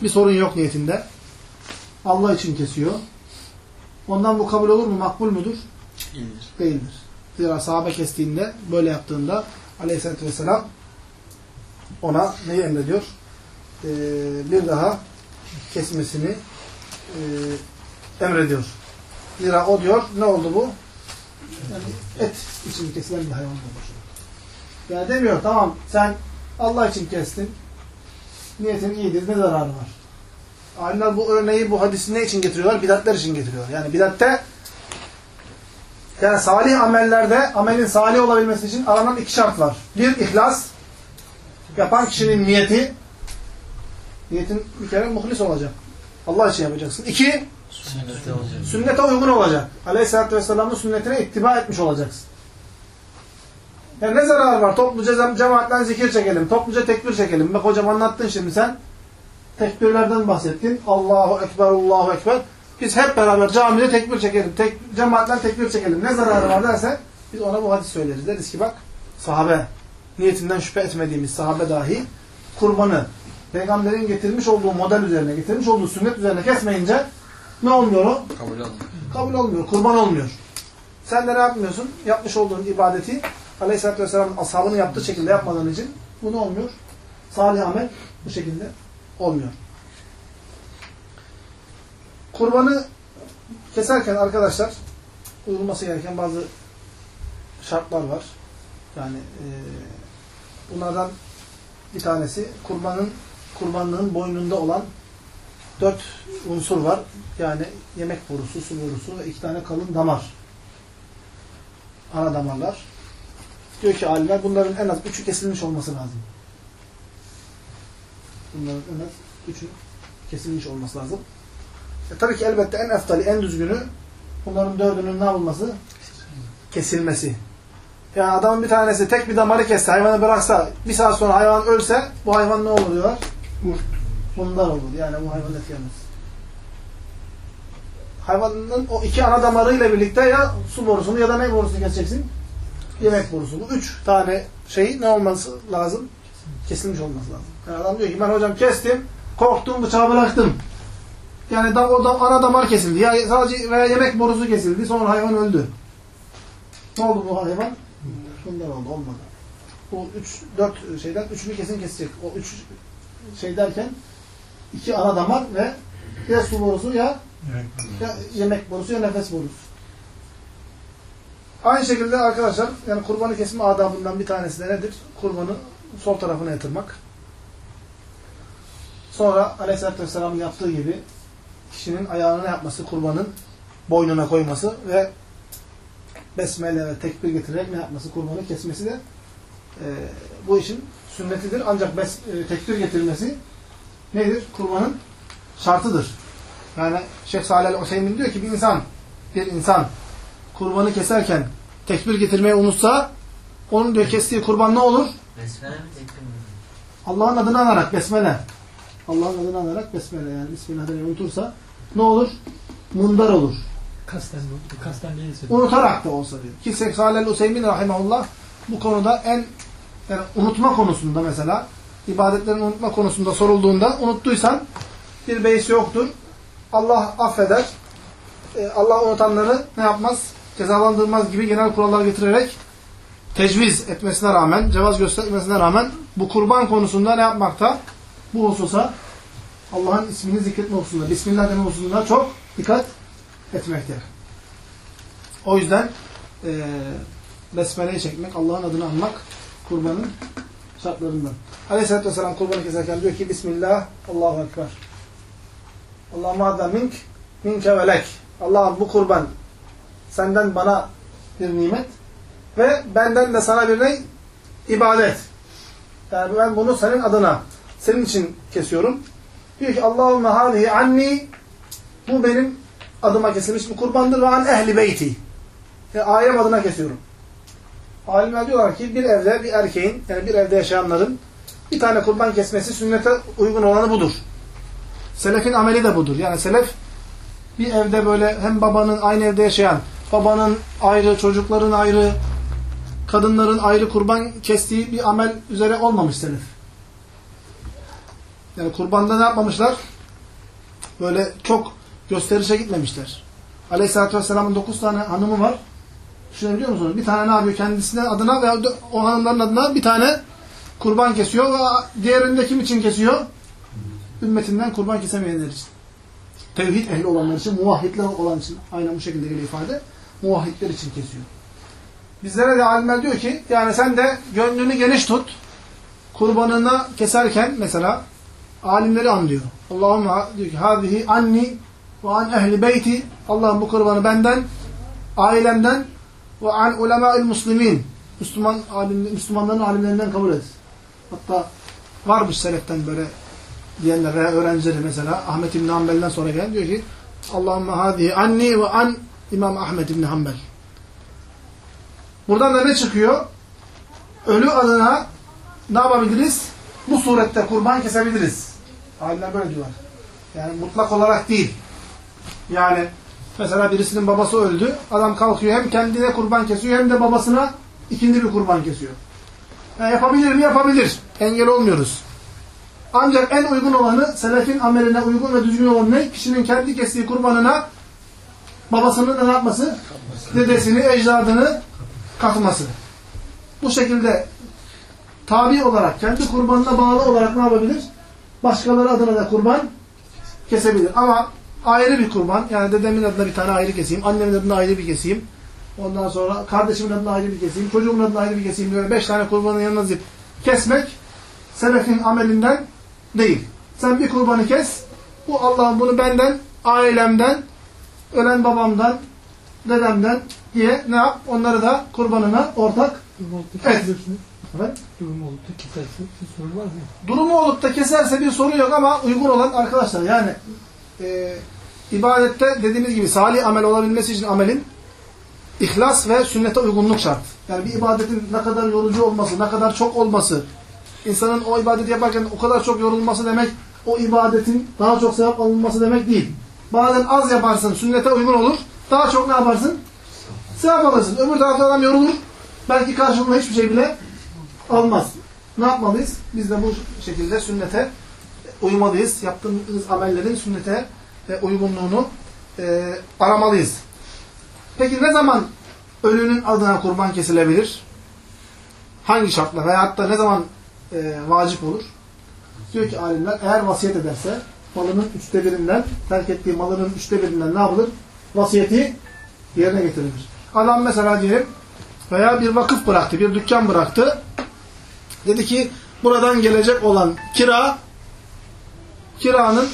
Bir sorun yok niyetinde. Allah için kesiyor. Ondan bu kabul olur mu? Makbul mudur? İyidir. Değildir. Zira sahabe kestiğinde, böyle yaptığında aleyhissalatü vesselam ona neyi emrediyor? Ee, bir daha kesmesini e, emrediyor. Zira o diyor, ne oldu bu? Yani et için kesilen bir hayvan olmuş. Yani demiyor, tamam sen Allah için kestin, niyetin iyidir, ne zararı var? Alimler bu örneği, bu hadisi ne için getiriyorlar? Bidatler için getiriyor. Yani bidatte yani salih amellerde amelin salih olabilmesi için aranan iki şart var. Bir, ihlas. Yapan kişinin niyeti. Niyetin bir kere muhlis olacak. Allah için yapacaksın. İki, Sünnette olacak. sünnete uygun olacak. Aleyhisselatü Vesselam'ın sünnetine ittiba etmiş olacaksın. Yani ne zarar var? Topluca cem- cemaatten zikir çekelim. Topluca tekbir çekelim. Bak hocam anlattın şimdi sen. Tekbirlerden bahsettin. Allahu Ekber, Allahu Ekber. Biz hep beraber camide tekbir çekelim. Tek, cemaatten tekbir çekelim. Ne zararı var derse biz ona bu hadis söyleriz. Deriz ki bak sahabe niyetinden şüphe etmediğimiz sahabe dahi kurbanı peygamberin getirmiş olduğu model üzerine, getirmiş olduğu sünnet üzerine kesmeyince ne olmuyor o? Kabul olmuyor. kabul olmuyor, kurban olmuyor. Sen de ne yapmıyorsun? Yapmış olduğun ibadeti Aleyhisselatü Vesselam'ın ashabının yaptığı şekilde yapmadığın için bu ne olmuyor? Salih amel bu şekilde olmuyor. Kurbanı keserken arkadaşlar uyulması gereken bazı şartlar var. Yani e, bunlardan bir tanesi kurbanın kurbanlığın boynunda olan dört unsur var. Yani yemek borusu, su borusu ve iki tane kalın damar. ana damarlar. Diyor ki alimler bunların en az üçü kesilmiş olması lazım. Bunların en az kesilmiş olması lazım. E, tabii ki elbette en eftali, en düzgünü bunların dördünün ne olması? Kesilmesi. Yani adamın bir tanesi tek bir damarı kesse, hayvanı bıraksa, bir saat sonra hayvan ölse, bu hayvan ne olur diyorlar? Bunlar olur. Yani bu hayvan et. Hayvanın o iki ana damarıyla birlikte ya su borusunu ya da ne borusunu keseceksin? Yemek borusu. Üç tane şey ne olması lazım? Kesilmiş olması lazım. Yani adam diyor ki ben hocam kestim, korktum, bıçağı bıraktım. Yani da, o da, ana damar kesildi. Ya sadece veya yemek borusu kesildi. Sonra hayvan öldü. Ne oldu bu hayvan? Bunlar oldu. Olmadı. Bu üç, dört şeyden üçünü kesin kesecek. O üç şey derken iki ana damar ve ya su borusu ya, ya yemek borusu ya nefes borusu. Aynı şekilde arkadaşlar yani kurbanı kesme adabından bir tanesi de nedir? Kurbanı sol tarafına yatırmak. Sonra Aleyhisselatü Vesselam'ın yaptığı gibi kişinin ayağını ne yapması? Kurbanın boynuna koyması ve besmele ve tekbir getirerek ne yapması? Kurbanı kesmesi de e, bu işin sünnetidir. Ancak bes, e, tekbir getirmesi nedir? Kurbanın şartıdır. Yani Şeyh Salih el-Hüseyin diyor ki bir insan bir insan kurbanı keserken tekbir getirmeyi unutsa onun diyor kestiği kurban ne olur? Besmele mi tekbir mi? Allah'ın adını anarak besmele. Allah'ın adını anarak besmele yani Bismillah demeyi unutursa ne olur? Mundar olur. Kasten, kasten değil. Unutarak da olsa diyor. Ki Şeyh Salih el-Hüseyin rahimahullah bu konuda en yani unutma konusunda mesela ibadetlerin unutma konusunda sorulduğunda unuttuysan bir beis yoktur. Allah affeder. Ee, Allah unutanları ne yapmaz? Cezalandırmaz gibi genel kurallar getirerek tecviz etmesine rağmen, cevaz göstermesine rağmen bu kurban konusunda ne yapmakta? Bu hususa Allah'ın ismini zikretme hususunda, Bismillah deme hususunda çok dikkat etmekte. O yüzden e, besmeleyi çekmek, Allah'ın adını anmak kurbanın şartlarından. Aleyhisselatü Vesselam kurbanı keserken diyor ki Bismillah, Allahu Ekber. Allahümme adda mink, minke velek. Allah'ım bu kurban senden bana bir nimet ve benden de sana bir ne? İbadet. Yani ben bunu senin adına, senin için kesiyorum. Diyor ki Allahümme hâzihi anni bu benim adıma kesilmiş bir kurbandır ve an ehli beyti. Yani ailem adına kesiyorum. Alimler diyorlar ki bir evde bir erkeğin yani bir evde yaşayanların bir tane kurban kesmesi sünnete uygun olanı budur. Selefin ameli de budur. Yani selef bir evde böyle hem babanın aynı evde yaşayan, babanın ayrı, çocukların ayrı, kadınların ayrı kurban kestiği bir amel üzere olmamış selef. Yani kurbanda ne yapmamışlar? Böyle çok gösterişe gitmemişler. Aleyhisselatü Vesselam'ın dokuz tane hanımı var. Düşünebiliyor musunuz? Bir tane ne yapıyor? Kendisine adına veya o hanımların adına bir tane kurban kesiyor ve diğerini de kim için kesiyor? Ümmetinden kurban kesemeyenler için. Tevhid ehli olanlar için, muvahhidler olan için. Aynen bu şekilde geliyor ifade. Muvahhidler için kesiyor. Bizlere de alimler diyor ki, yani sen de gönlünü geniş tut. Kurbanını keserken mesela alimleri anlıyor. Allahümme diyor ki, hâzihi anni ve an ehli beyti. Allah'ım bu kurbanı benden, ailemden ve an ulemâil muslimin. Müslüman alim, Müslümanların alimlerinden kabul et. Hatta varmış seleften böyle diyenler veya öğrencileri mesela Ahmet İbni Hanbel'den sonra gelen diyor ki Allahümme hâzihi anni ve an İmam Ahmet İbni Hanbel. Buradan da ne çıkıyor? Ölü adına ne yapabiliriz? Bu surette kurban kesebiliriz. Alimler böyle diyorlar. Yani mutlak olarak değil. Yani mesela birisinin babası öldü. Adam kalkıyor hem kendine kurban kesiyor hem de babasına ikinci bir kurban kesiyor. Yani yapabilir mi? Yapabilir. Engel olmuyoruz. Ancak en uygun olanı, selefin ameline uygun ve düzgün olan ne? Kişinin kendi kestiği kurbanına babasının ne yapması? Dedesini, ecdadını katması. Bu şekilde tabi olarak, kendi kurbanına bağlı olarak ne yapabilir? Başkaları adına da kurban kesebilir. Ama ayrı bir kurban, yani dedemin adına bir tane ayrı keseyim, annemin adına ayrı bir keseyim, ondan sonra kardeşimin adına ayrı bir keseyim, çocuğumun adına ayrı bir keseyim, böyle beş tane kurbanın yanına zip kesmek, selefin amelinden değil. Sen bir kurbanı kes, bu Allah'ım bunu benden, ailemden, ölen babamdan, dedemden, diye ne yap? Onları da kurbanına ortak da Evet. keserse, Evet. durum olup da keserse bir sorun var mı? Durumu olup da keserse bir sorun yok ama uygun olan arkadaşlar yani e, ibadette dediğimiz gibi salih amel olabilmesi için amelin ihlas ve sünnete uygunluk şart. Yani bir ibadetin ne kadar yorucu olması, ne kadar çok olması, insanın o ibadeti yaparken o kadar çok yorulması demek, o ibadetin daha çok sevap alınması demek değil. Bazen az yaparsın, sünnete uygun olur. Daha çok ne yaparsın? Sevap alırsın. Öbür tarafta adam yorulur. Belki karşılığında hiçbir şey bile almaz. Ne yapmalıyız? Biz de bu şekilde sünnete uymalıyız. Yaptığımız amellerin sünnete e, uygunluğunu e, aramalıyız. Peki ne zaman ölünün adına kurban kesilebilir? Hangi şartla veya hatta ne zaman e, vacip olur? Diyor ki alimler eğer vasiyet ederse malının üçte birinden, terk ettiği malının üçte birinden ne yapılır? Vasiyeti yerine getirilir. Adam mesela diyelim veya bir vakıf bıraktı, bir dükkan bıraktı. Dedi ki buradan gelecek olan kira kiranın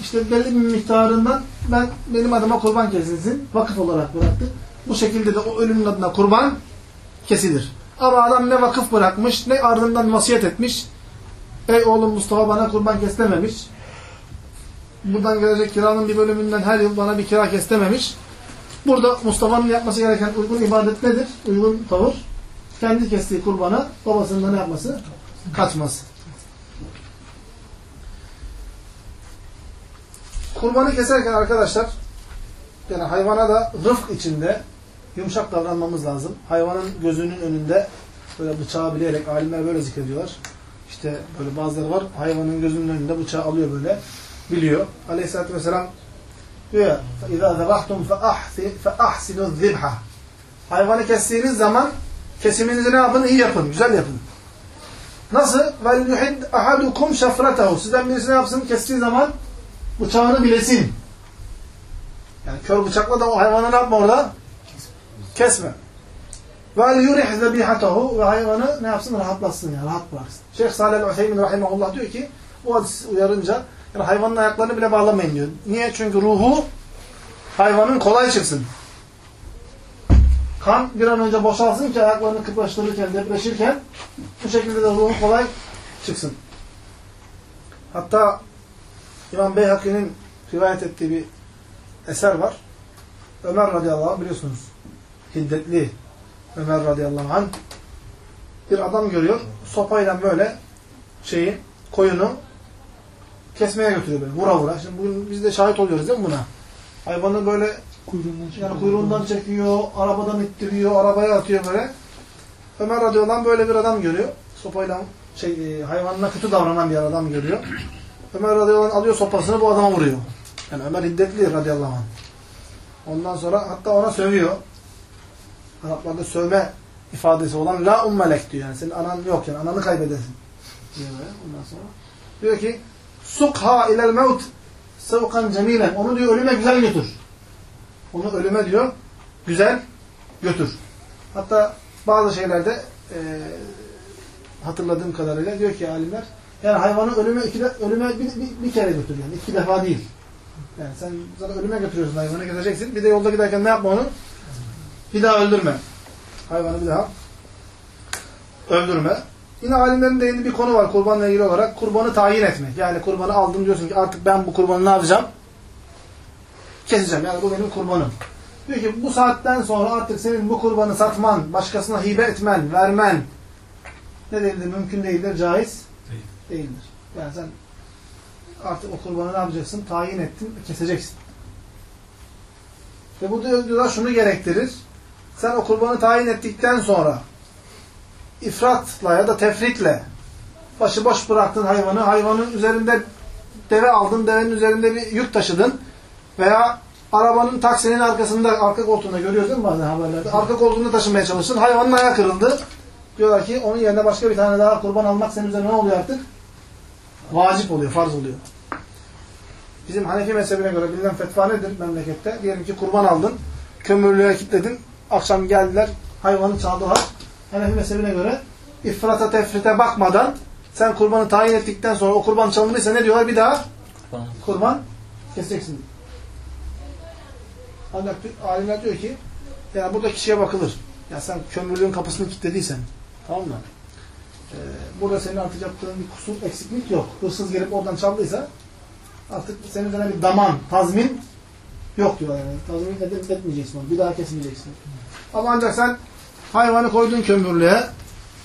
işte belli bir miktarından ben benim adıma kurban kesilsin. Vakıf olarak bıraktı. Bu şekilde de o ölünün adına kurban kesilir. Ama adam ne vakıf bırakmış ne ardından vasiyet etmiş. Ey oğlum Mustafa bana kurban kes dememiş. Buradan gelecek kiranın bir bölümünden her yıl bana bir kira kes dememiş. Burada Mustafa'nın yapması gereken uygun ibadet nedir? Uygun tavır. Kendi kestiği kurbanı babasının da ne yapması? Kaçması. Kurbanı keserken arkadaşlar yani hayvana da rıfk içinde yumuşak davranmamız lazım. Hayvanın gözünün önünde böyle bıçağı bileyerek alimler böyle zikrediyorlar. İşte böyle bazıları var hayvanın gözünün önünde bıçağı alıyor böyle biliyor. Aleyhisselatü Vesselam diyor ya اِذَا ذَبَحْتُمْ فَأَحْسِنُوا الذِّبْحَ Hayvanı kestiğiniz zaman kesiminizi ne yapın? İyi yapın, güzel yapın. Nasıl? وَلْيُحِدْ أَحَدُكُمْ شَفْرَتَهُ Sizden birisi ne yapsın? Kestiği zaman bıçağını bilesin. Yani kör bıçakla da o hayvanı ne yapma orada? Kesme. وَلْيُرِحْ ذَبِيحَتَهُ Ve hayvanı ne yapsın? Rahatlatsın yani, rahat bıraksın. Şeyh Salih el-Utheymin Rahimahullah diyor ki, bu hadis uyarınca yani hayvanın ayaklarını bile bağlamayın diyor. Niye? Çünkü ruhu hayvanın kolay çıksın. Kan bir an önce boşalsın ki ayaklarını kıpraştırırken, depreşirken bu şekilde de ruhu kolay çıksın. Hatta İmam Beyhaki'nin rivayet ettiği bir eser var. Ömer radıyallahu anh biliyorsunuz. Hiddetli Ömer radıyallahu anh bir adam görüyor. Sopayla böyle şeyi, koyunu kesmeye götürüyor böyle. Vura vura. Şimdi bugün biz de şahit oluyoruz değil mi buna? Hayvanı böyle Kuyruğundan yani kuyruğundan çekiyor, arabadan ittiriyor, arabaya atıyor böyle. Ömer radıyallahu böyle bir adam görüyor. Sopayla şey, e, hayvanına kötü davranan bir adam görüyor. Ömer radıyallahu alıyor sopasını bu adama vuruyor. Yani Ömer hiddetli radıyallahu anh. Ondan sonra hatta ona sövüyor. Araplarda sövme ifadesi olan la ummelek diyor. Yani senin anan yok yani ananı kaybedesin. Diyor böyle. Ondan sonra diyor ki sukha ilel mevt sevkan cemilen. Onu diyor ölüme güzel götür. Onu ölüme diyor güzel götür. Hatta bazı şeylerde e, hatırladığım kadarıyla diyor ki alimler yani hayvanı ölüme iki de, ölüme bir, bir, bir kere götür yani iki defa değil. Yani sen zaten ölüme götürüyorsun hayvanı gezeceksin. Bir de yolda giderken ne yapma onu? Bir daha öldürme. Hayvanı bir daha öldürme. Yine alimlerin değindiği bir konu var kurbanla ilgili olarak. Kurbanı tayin etmek. Yani kurbanı aldım diyorsun ki artık ben bu kurbanı ne yapacağım? Keseceğim. Yani bu benim kurbanım. Diyor ki bu saatten sonra artık senin bu kurbanı satman, başkasına hibe etmen, vermen ne değildir? Mümkün değildir, caiz Değil. değildir. Yani sen artık o kurbanı ne yapacaksın? Tayin ettin, keseceksin. Ve bu diyorlar şunu gerektirir. Sen o kurbanı tayin ettikten sonra ifratla ya da tefritle başıboş bıraktın hayvanı, hayvanın üzerinde deve aldın, devenin üzerinde bir yük taşıdın veya arabanın taksinin arkasında, arka koltuğunda mi bazen haberlerde? Arka koltuğunda taşımaya çalıştın, hayvanın ayağı kırıldı. Diyorlar ki onun yerine başka bir tane daha kurban almak senin üzerine ne oluyor artık? Vacip oluyor, farz oluyor. Bizim Hanefi mezhebine göre bilinen fetva nedir memlekette? Diyelim ki kurban aldın, kömürlüğe kilitledin, akşam geldiler, hayvanı çaldılar. Hanefi mezhebine göre ifrata tefrite bakmadan sen kurbanı tayin ettikten sonra o kurban çalındıysa ne diyorlar? Bir daha kurban keseceksin. Ancak alimler diyor ki Yani burada kişiye bakılır. Ya sen kömürlüğün kapısını kilitlediysen, tamam mı? Ee, burada senin artık yaptığın bir kusur, eksiklik yok. Hırsız gelip oradan çaldıysa artık senin üzerine bir daman, tazmin yok diyor yani. Tazmin edip etmeyeceksin onu. Bir daha kesmeyeceksin. Ama ancak sen hayvanı koydun kömürlüğe,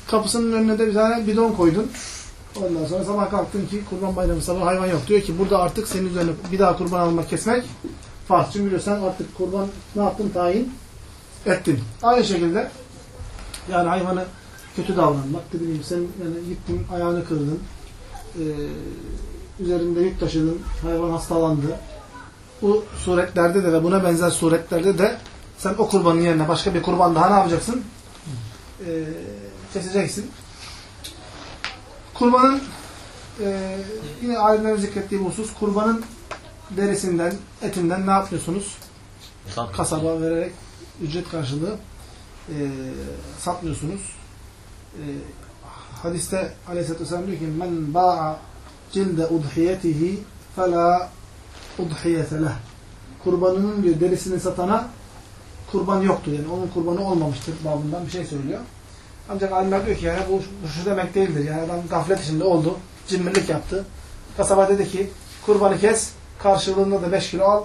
kapısının önüne de bir tane bidon koydun. Ondan sonra sabah kalktın ki kurban bayramı sabahı hayvan yok. Diyor ki burada artık senin üzerine bir daha kurban almak, kesmek farz. Çünkü diyor sen artık kurban ne yaptın? Tayin ettin. Aynı şekilde yani hayvanı kötü davranmak, ne bileyim sen yani gittin ayağını kırdın, ee, üzerinde yük taşıdın, hayvan hastalandı. Bu suretlerde de ve buna benzer suretlerde de sen o kurbanın yerine başka bir kurban daha ne yapacaksın? Ee, keseceksin. Kurbanın e, yine alimlerin zikrettiği bu husus kurbanın derisinden, etinden ne yapıyorsunuz? Kasaba vererek ücret karşılığı e, satmıyorsunuz. E, hadiste aleyhisselatü vesselam diyor ki men ba'a cilde udhiyetihi fela udhiyete leh. Kurbanının diyor derisini satana kurban yoktur. Yani onun kurbanı olmamıştır babından bir şey söylüyor. Ancak alimler diyor ki yani bu, bu şu demek değildir. Yani adam gaflet içinde oldu. Cimrilik yaptı. Kasaba dedi ki kurbanı kes karşılığında da 5 kilo al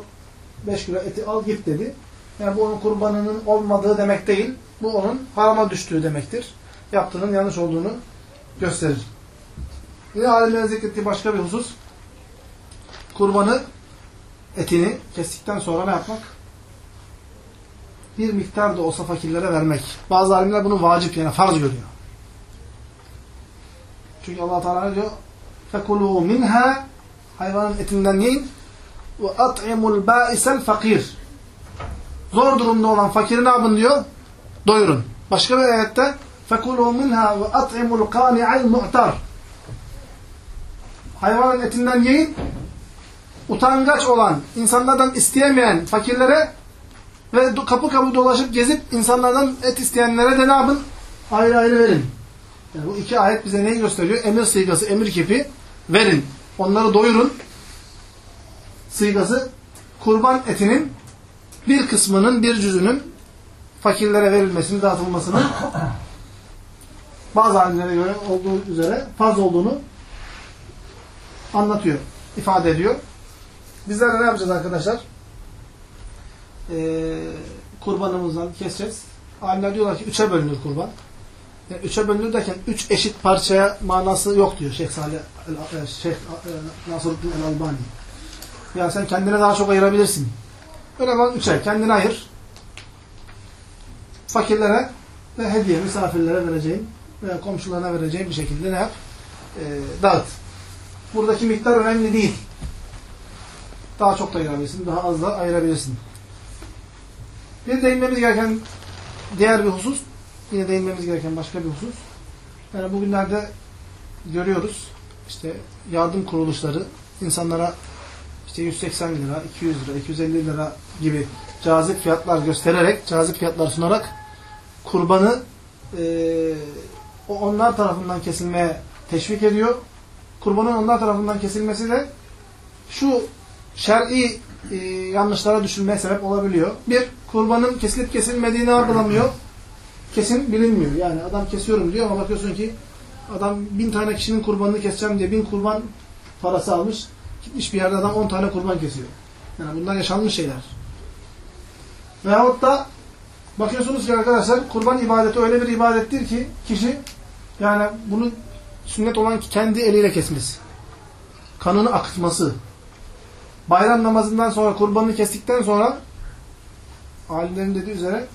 5 kilo eti al git dedi. Yani bu onun kurbanının olmadığı demek değil. Bu onun harama düştüğü demektir. Yaptığının yanlış olduğunu gösterir. Yine alimlerin zikrettiği başka bir husus. Kurbanı etini kestikten sonra ne yapmak? bir miktar da olsa fakirlere vermek. Bazı alimler bunu vacip yani farz görüyor. Çünkü Allah Teala ne diyor? Fekulu minha hayvanın etinden yiyin ve at'imul ba'isel fakir. Zor durumda olan fakiri ne yapın diyor? Doyurun. Başka bir ayette fekulu minha ve at'imul kani'al mu'tar. Hayvanın etinden yiyin. Utangaç olan, insanlardan isteyemeyen fakirlere ve kapı kapı dolaşıp gezip insanlardan et isteyenlere de ne yapın? Ayrı ayrı verin. Yani bu iki ayet bize neyi gösteriyor? Emir sigası, emir kipi verin. Onları doyurun. Sigası kurban etinin bir kısmının, bir cüzünün fakirlere verilmesini, dağıtılmasını bazı alimlere göre olduğu üzere faz olduğunu anlatıyor, ifade ediyor. Bizler ne yapacağız arkadaşlar? Ee, kurbanımızdan keseceğiz. Alimler diyorlar ki üçe bölünür kurban. Yani üçe bölünür derken üç eşit parçaya manası yok diyor Şeyh Salih el- Şeyh e, Nasruddin el-Albani. Yani sen kendine daha çok ayırabilirsin. Öyle olan üçe. Kendine ayır. Fakirlere ve hediye, misafirlere vereceğin veya komşularına vereceğin bir şekilde ne yap? Ee, dağıt. Buradaki miktar önemli değil. Daha çok da ayırabilirsin, daha az da ayırabilirsin. Bir değinmemiz gereken diğer bir husus, yine değinmemiz gereken başka bir husus. Yani bugünlerde görüyoruz, işte yardım kuruluşları insanlara işte 180 lira, 200 lira, 250 lira gibi cazip fiyatlar göstererek, cazip fiyatlar sunarak kurbanı e, onlar tarafından kesilmeye teşvik ediyor. Kurbanın onlar tarafından kesilmesi de şu şer'i e, yanlışlara düşülmeye sebep olabiliyor. Bir, kurbanın kesilip kesilmediği ne yapılamıyor? Kesin bilinmiyor. Yani adam kesiyorum diyor ama bakıyorsun ki adam bin tane kişinin kurbanını keseceğim diye bin kurban parası almış. Gitmiş bir yerde adam 10 tane kurban kesiyor. Yani bunlar yaşanmış şeyler. Veyahut da bakıyorsunuz ki arkadaşlar kurban ibadeti öyle bir ibadettir ki kişi yani bunu sünnet olan kendi eliyle kesmesi. Kanını akıtması. Bayram namazından sonra kurbanını kestikten sonra alimlerin dediği üzere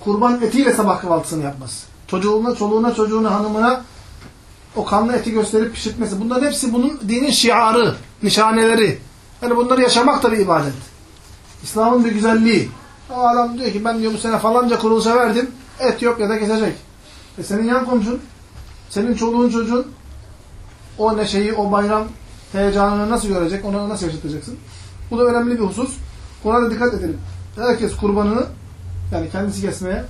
kurban etiyle sabah kahvaltısını yapması. Çocuğuna, çoluğuna, çocuğuna, hanımına o kanlı eti gösterip pişirtmesi. Bunların hepsi bunun dinin şiarı, nişaneleri. Yani bunları yaşamak da bir ibadet. İslam'ın bir güzelliği. O adam diyor ki ben diyor bu sene falanca kuruluşa verdim. Et yok ya da kesecek. E senin yan komşun, senin çoluğun çocuğun o neşeyi, o bayram heyecanını nasıl görecek, ona nasıl yaşatacaksın? Bu da önemli bir husus. Buna da dikkat edelim. Herkes kurbanını yani kendisi kesmeye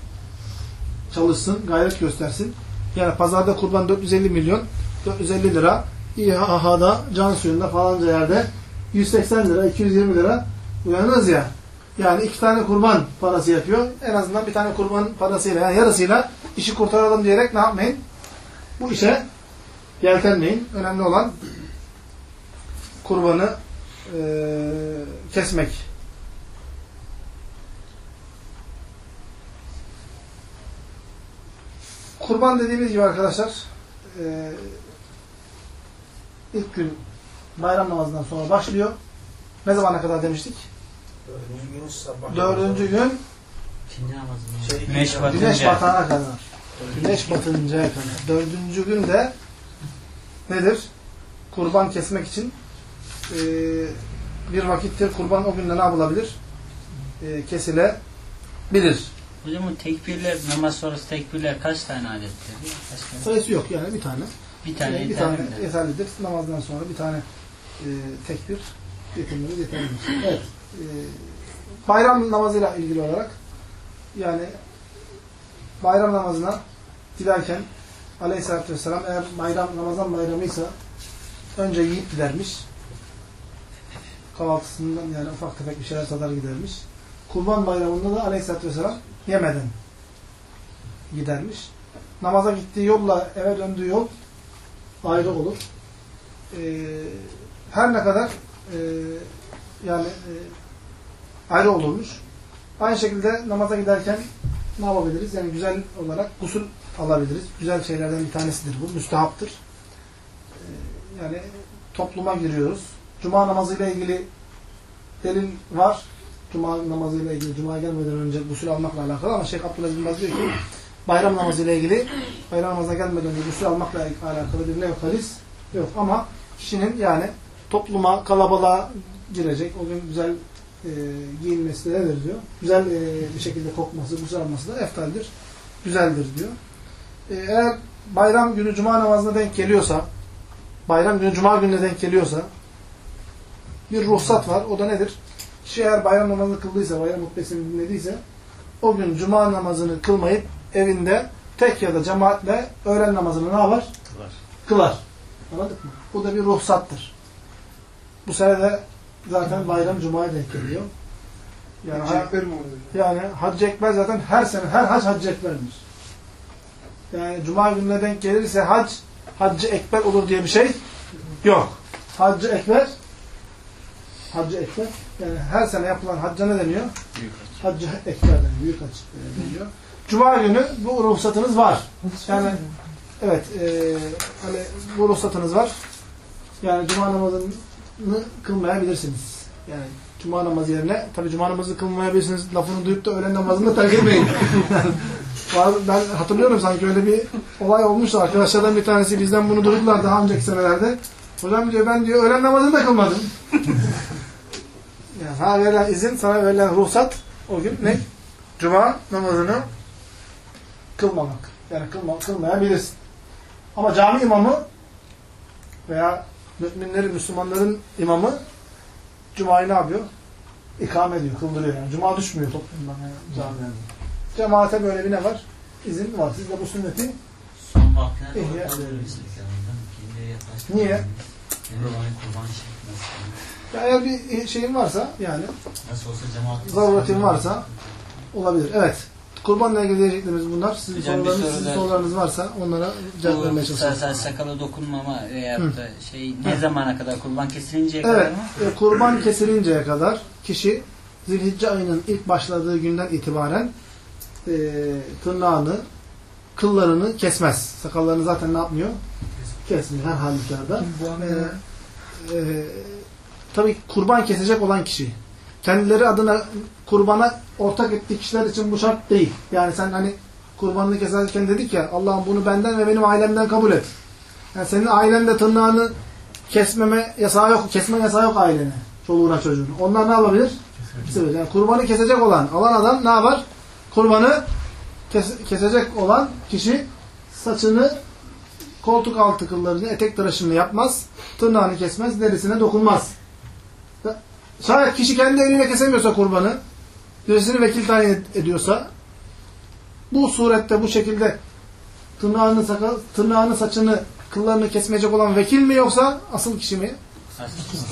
çalışsın, gayret göstersin. Yani pazarda kurban 450 milyon, 450 lira, İHA'da, can suyunda falanca yerde 180 lira, 220 lira uyanırız ya. Yani iki tane kurban parası yapıyor. En azından bir tane kurban parasıyla yani yarısıyla işi kurtaralım diyerek ne yapmayın? Bu işe yeltenmeyin. Önemli olan kurbanı eee, kesmek. Kurban dediğimiz gibi arkadaşlar eee, ilk gün bayram namazından sonra başlıyor. Ne zamana kadar demiştik? Dördüncü gün sabah. Dördüncü gün. Şey, Güneş güneş batınca. güneş batana kadar. Güneş batıncaya kadar. Dördüncü gün de nedir? Kurban kesmek için eee, bir vakittir. Kurban o günde ne yapılabilir? Eee, kesilebilir. Hocam bu tekbirler, namaz sonrası tekbirler kaç tane adettir? Kaç tane? Sayısı yok yani bir tane. Bir tane bir tane mi? yeterlidir. Namazdan sonra bir tane eee tekbir getirmeniz yeterlidir. *laughs* Evet. Eee, bayram namazıyla ilgili olarak yani bayram namazına giderken Aleyhisselatü Vesselam eğer bayram, Ramazan bayramıysa önce yiyip gidermiş. Kahvaltısından yani ufak tefek bir şeyler tadar gidermiş. Kurban bayramında da Aleyhisselatü Vesselam yemeden gidermiş. Namaza gittiği yolla eve döndüğü yol ayrı olur. Ee, her ne kadar e, yani e, ayrı olurmuş. Aynı şekilde namaza giderken ne yapabiliriz? Yani güzel olarak gusül alabiliriz. Güzel şeylerden bir tanesidir bu. Müstehaptır. Ee, yani topluma giriyoruz. Cuma namazıyla ilgili delil var. Cuma namazıyla ilgili, Cuma gelmeden önce gusül almakla alakalı ama Şeyh Abdülaziz bin diyor ki bayram namazıyla ilgili bayram namazına gelmeden önce gusül almakla alakalı bir ne yok hadis yok ama kişinin yani topluma, kalabalığa girecek, o gün güzel e, giyinmesi nedir diyor. Güzel e, bir şekilde kokması, güzel alması da eftaldir, güzeldir diyor. E, eğer bayram günü cuma namazına denk geliyorsa, bayram günü cuma gününe denk geliyorsa bir ruhsat var. O da nedir? Kişi eğer bayram namazını kıldıysa, bayram hutbesini dinlediyse o gün cuma namazını kılmayıp evinde tek ya da cemaatle öğlen namazını ne yapar? Kılar. Kılar. Anladık mı? Bu da bir ruhsattır. Bu sene de zaten bayram cumaya denk geliyor. Yani, Çekler mi oluyor? yani Haccı Ekber zaten her sene, her hac Haccı Ekber'dir. Yani cuma gününe denk gelirse hac, Haccı Ekber olur diye bir şey yok. Haccı Ekber Haccı Ekber yani her sene yapılan hacca ne deniyor? Büyük hac. Haccı Ekber deniyor. Büyük hac e, deniyor. Cuma günü bu ruhsatınız var. Yani evet e, hani bu ruhsatınız var. Yani cuma namazını kılmayabilirsiniz. Yani cuma namazı yerine tabi cuma namazını kılmayabilirsiniz lafını duyup da öğlen namazını da terk etmeyin. *laughs* Ben hatırlıyorum sanki öyle bir olay olmuştu. Arkadaşlardan bir tanesi bizden bunu duydular daha önceki senelerde. Hocam diyor ben diyor öğlen namazını da kılmadım. *laughs* yani sana verilen izin, sana verilen ruhsat o gün ne? Cuma namazını kılmamak. Yani kılma, kılmayabilirsin. Ama cami imamı veya müminlerin, Müslümanların imamı Cuma'yı ne yapıyor? İkame ediyor, kıldırıyor yani. Cuma düşmüyor toplumdan yani camilerde. Cemaate böyle bir ne var? İzin var. Siz de bu sünneti Son vaktlerde İyi, orada ya. alıyoruz. İkindiye yaklaştık. Niye? Kurban, kurban şeklinde. ya eğer bir şeyin varsa yani. Zaruretin varsa olabilir. Evet. Kurbanla ilgili diyeceklerimiz bunlar. Sizin, Hocam sorularınız, soru sizin sorularınız varsa onlara cevap vermeye çalışalım. sa- sakala dokunmama veya Hı. da şey ne zamana kadar kurban kesilinceye kadar Evet. mı? e, kurban kesilinceye kadar kişi Zilhicce ayının ilk başladığı günden itibaren e, tırnağını, kıllarını kesmez. Sakallarını zaten ne yapmıyor? Kesmiyor her halükarda. Bu anlamda E, e, tabii kurban kesecek olan kişi kendileri adına kurbana ortak ettiği kişiler için bu şart değil. Yani sen hani kurbanını keserken dedik ya Allah'ım bunu benden ve benim ailemden kabul et. Yani senin ailende tırnağını kesmeme yasağı yok. Kesme yasağı yok ailene. Çoluğuna çocuğuna. Onlar ne yapabilir? Kesebilir. Yani kurbanı kesecek olan, alan adam ne yapar? Kurbanı kes- kesecek olan kişi saçını koltuk altı kıllarını, etek tıraşını yapmaz. Tırnağını kesmez, derisine dokunmaz. Şayet kişi kendi eliyle kesemiyorsa kurbanı, birisini vekil tayin ediyorsa, bu surette, bu şekilde tırnağını, sakal, tırnağını, saçını, kıllarını kesmeyecek olan vekil mi yoksa asıl kişi mi?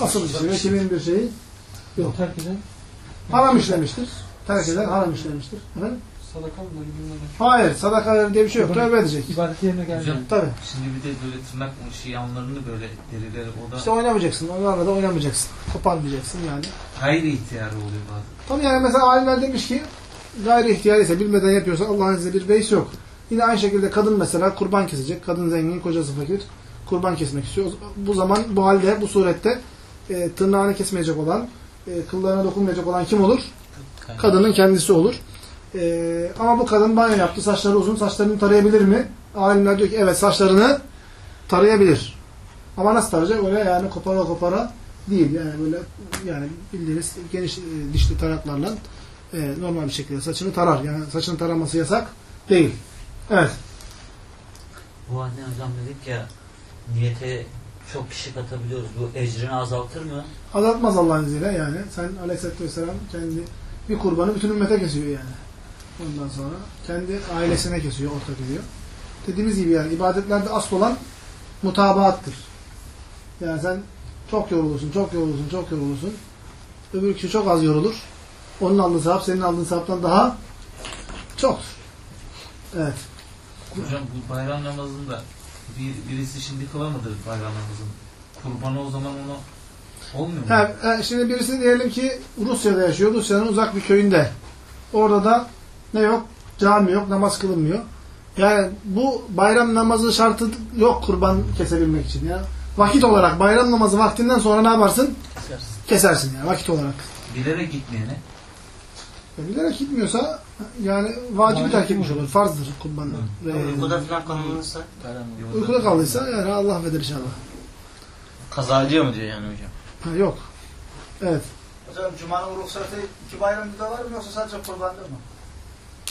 Asıl kişi. Vekilin bir şeyi yok. Haram işlemiştir. Terk eden haram işlemiştir. Efendim? Sadaka mı bilmem ne. Hayır, sadaka verir diye bir şey yok. Tövbe edecek. İbadet yerine gelmiyor. Hocam Tabii. şimdi bir de böyle tırnak şey yanlarını böyle derileri o da İşte oynamayacaksın. Onlarla da oynamayacaksın. Koparmayacaksın yani. hayri ihtiyarı oluyor bazen. Tabii yani mesela alimler demiş ki gayri ihtiyar ise bilmeden yapıyorsa Allah'ın izniyle bir beis yok. Yine aynı şekilde kadın mesela kurban kesecek. Kadın zengin, kocası fakir. Kurban kesmek istiyor. Bu zaman bu halde, bu surette e, tırnağını kesmeyecek olan, e, kıllarına dokunmayacak olan kim olur? Kadının kendisi olur. E, ama bu kadın banyo yaptı. Saçları uzun. Saçlarını tarayabilir mi? Alimler diyor ki evet saçlarını tarayabilir. Ama nasıl tarayacak? Öyle yani kopara kopara değil. Yani böyle yani bildiğiniz geniş e, dişli taraklarla e, normal bir şekilde saçını tarar. Yani saçını taraması yasak değil. Evet. Bu anne hocam dedik ya niyete çok kişi katabiliyoruz. Bu ecrini azaltır mı? Azaltmaz Allah'ın izniyle yani. Sen aleyhissalatü vesselam kendi bir kurbanı bütün ümmete kesiyor yani. Ondan sonra kendi ailesine kesiyor, ortak ediyor. Dediğimiz gibi yani ibadetlerde asıl olan mutabaattır. Yani sen çok yorulursun, çok yorulursun, çok yorulursun. Öbür kişi çok az yorulur. Onun aldığı sevap senin aldığın sevaptan daha çoktur. Evet. Hocam bu bayram namazında bir, birisi şimdi kılamadı bayram namazını. Kurbanı o zaman ona olmuyor mu? Ha, e, şimdi birisi diyelim ki Rusya'da yaşıyor. Rusya'nın uzak bir köyünde. Orada da ne yok? Cami yok, namaz kılınmıyor. Yani bu bayram namazı şartı yok kurban kesebilmek için ya. Vakit olarak bayram namazı vaktinden sonra ne yaparsın? Kesersin yani vakit olarak. Bilerek gitmeyene. E, bilerek gitmiyorsa yani vacibi terk etmiş olur. Farzdır kurban. Ve, Uykuda falan kalınırsa uykuda kaldıysa yani Allah affeder inşallah. Kaza ediyor mu diyor yani hocam? Ha, yok. Evet. Hocam Cuma'nın ruhsatı iki bayramda da var mı yoksa sadece kurbanda mı?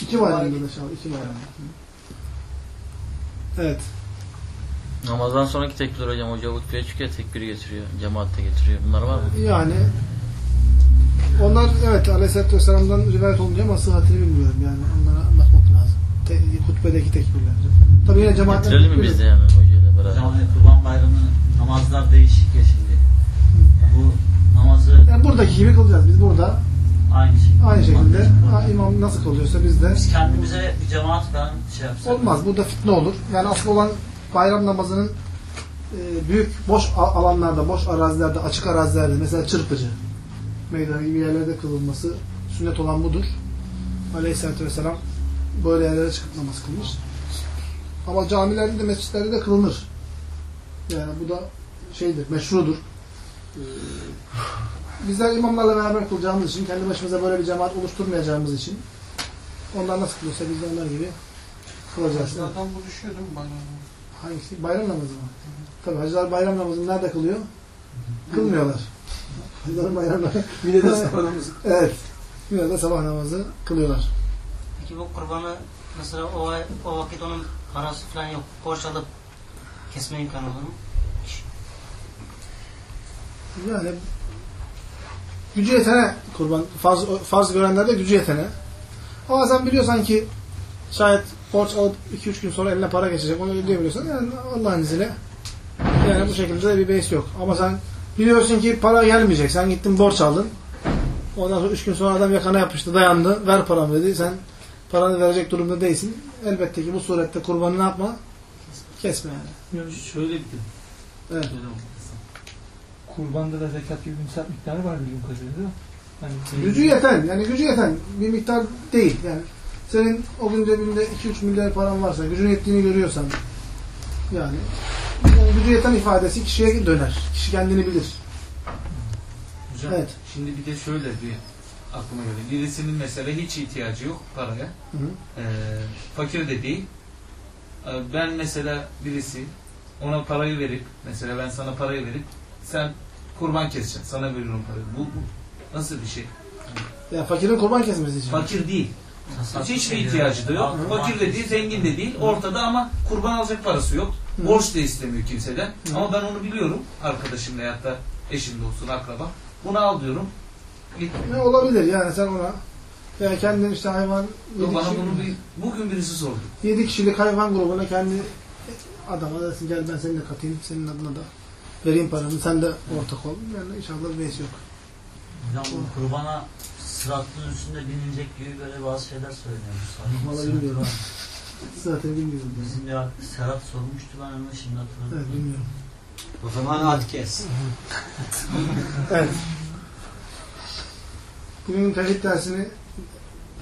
İki bayramda da inşallah. iki bayramda. Evet. Namazdan sonraki tekbir hocam hoca hutbeye çıkıyor tekbiri getiriyor. Cemaatte getiriyor. Bunlar var mı? Yani onlar evet Aleyhisselatü Vesselam'dan rivayet olunca ama sıhhatini bilmiyorum yani. Onlara bakmak lazım. Te, hutbedeki tekbirler. Tabii yine cemaatten Getirelim mi biz de yani hocayla beraber? hocam kurban bayramı kılıyorsa biz de Biz kendimize bir cemaat falan şey yapsak. olmaz. Burada fitne olur. Yani asıl olan bayram namazının e, büyük boş alanlarda, boş arazilerde, açık arazilerde mesela çırpıcı meydan gibi yerlerde kılınması sünnet olan budur. Aleyhisselatü Vesselam böyle yerlere çıkıp namaz kılmış. Ama camilerde de mescitlerde de kılınır. Yani bu da şeydir, meşrudur. Ee, Bizler imamlarla beraber kılacağımız için, kendi başımıza böyle bir cemaat oluşturmayacağımız için onlar nasıl kılıyorsa biz de onlar gibi kılacağız. Zaten bu düşüyor değil mi bayram? Hangisi? Bayram namazı mı? Tabii hacılar bayram namazını nerede kılıyor? Kılmıyorlar. Hacılar bayram namazı. *laughs* Bir de sabah namazı. Evet. Yine de sabah namazı kılıyorlar. Peki bu kurbanı mesela o, o vakit onun parası falan yok. Borç alıp kesme imkanı olur mu? Yani gücü yetene kurban, farz, farz görenlerde gücü yetene. Ama sen biliyorsan ki şayet borç alıp 2-3 gün sonra eline para geçecek onu ödeyebiliyorsan yani Allah'ın izniyle yani bu şekilde de bir beis yok. Ama sen biliyorsun ki para gelmeyecek. Sen gittin borç aldın. Ondan sonra 3 gün sonra adam yakana yapıştı dayandı. Ver paramı dedi. Sen paranı verecek durumda değilsin. Elbette ki bu surette kurbanı ne yapma? Kesme yani. Şöyle bir. Evet. Kurbanda da zekat gibi bir miktarı var bildiğim kadarıyla Hani Gücü yeten, yani gücü yeten bir miktar değil. Yani senin o gün cebinde 2-3 milyar paran varsa, gücün yettiğini görüyorsan yani yani gücü yeten ifadesi kişiye döner. Kişi kendini bilir. Hocam Evet. şimdi bir de şöyle bir aklıma geldi. Birisinin mesela hiç ihtiyacı yok paraya. Hı hı. Ee, fakir de değil. Ee, ben mesela birisi ona parayı verip mesela ben sana parayı verip sen kurban keseceksin. Sana veriyorum parayı. Bu, bu nasıl bir şey? Yani fakirin kurban kesmesi için. Fakir değil. Tasarruf Hiçbir ediyor. ihtiyacı da yok. Fakir de değil, zengin de değil. Ortada ama kurban alacak parası yok. Hı. Borç da istemiyor kimseden. Hı. Ama ben onu biliyorum. Arkadaşım veyahut da eşim de olsun, akraba. Bunu al diyorum. Git. Ne olabilir yani sen ona veya kendin işte hayvan yedi, Bana kişi- bunu bir, bugün birisi sordu. yedi kişilik hayvan grubuna kendi adama dersin gel ben seninle katayım senin adına da vereyim paranı sen de ortak ol. Yani inşallah bir beis yok. Hocam bu kurbana sıratın üstünde binilecek gibi böyle bazı şeyler söylüyormuş. Vallahi bilmiyorum. Zaten bilmiyorum. ben. Bizim ya Serhat sormuştu ben onu şimdi hatırladım. Evet bilmiyorum. O zaman at kes. *laughs* Evet. Bugün tevhid dersini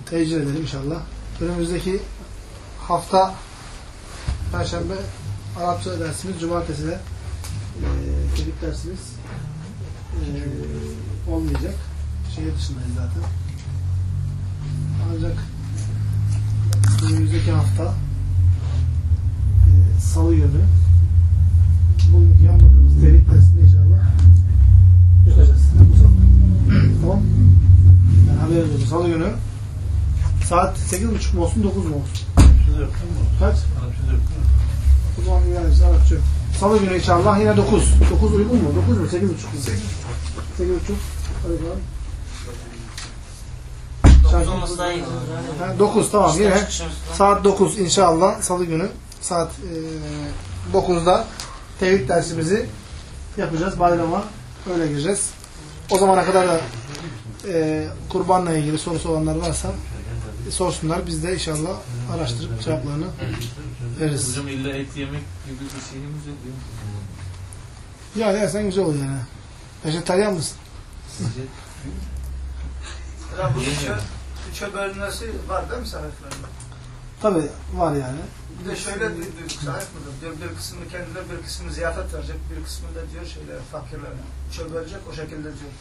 tecrübe edelim inşallah. Önümüzdeki hafta Perşembe Arapça dersimiz, Cumartesi de e, tevhid dersimiz e, olmayacak. Şehir dışındayız zaten. Ancak önümüzdeki hafta e, Salı günü bugünkü yapmadığımız tevhid dersini inşallah yapacağız. tamam. Yani haberiniz olsun. Salı günü saat 8.30 mu olsun 9 mu olsun? Kaç? O zaman yani Arapça yok. Salı günü inşallah yine 9. 9 uygun mu? 9 mu? 8.30 mu? 8.30. Hadi bakalım. Dokuz olması daha iyi olur. Ha, 9 tamam İşten yine. Saat 9 inşallah Salı günü saat e, 9'da tevhid dersimizi yapacağız. Bayrama öyle gireceğiz. O zamana kadar da e, kurbanla ilgili sorusu olanlar varsa e, sorsunlar. Biz de inşallah araştırıp cevaplarını veririz. Hocam illa et yemek gibi bir şeyimiz yok değil mi? Ya dersen güzel olur yani. Vejetaryen mısın? Sizce? Ya bu üçe, üçe bölünmesi var değil mi sahiplerinde? Tabi var yani. Bir de şöyle duyduk sahip mıdır? Diyor bir kısmını kendileri bir kısmını ziyafet verecek, bir kısmını da diyor şeyler fakirlerine. Üçe bölecek o şekilde diyor.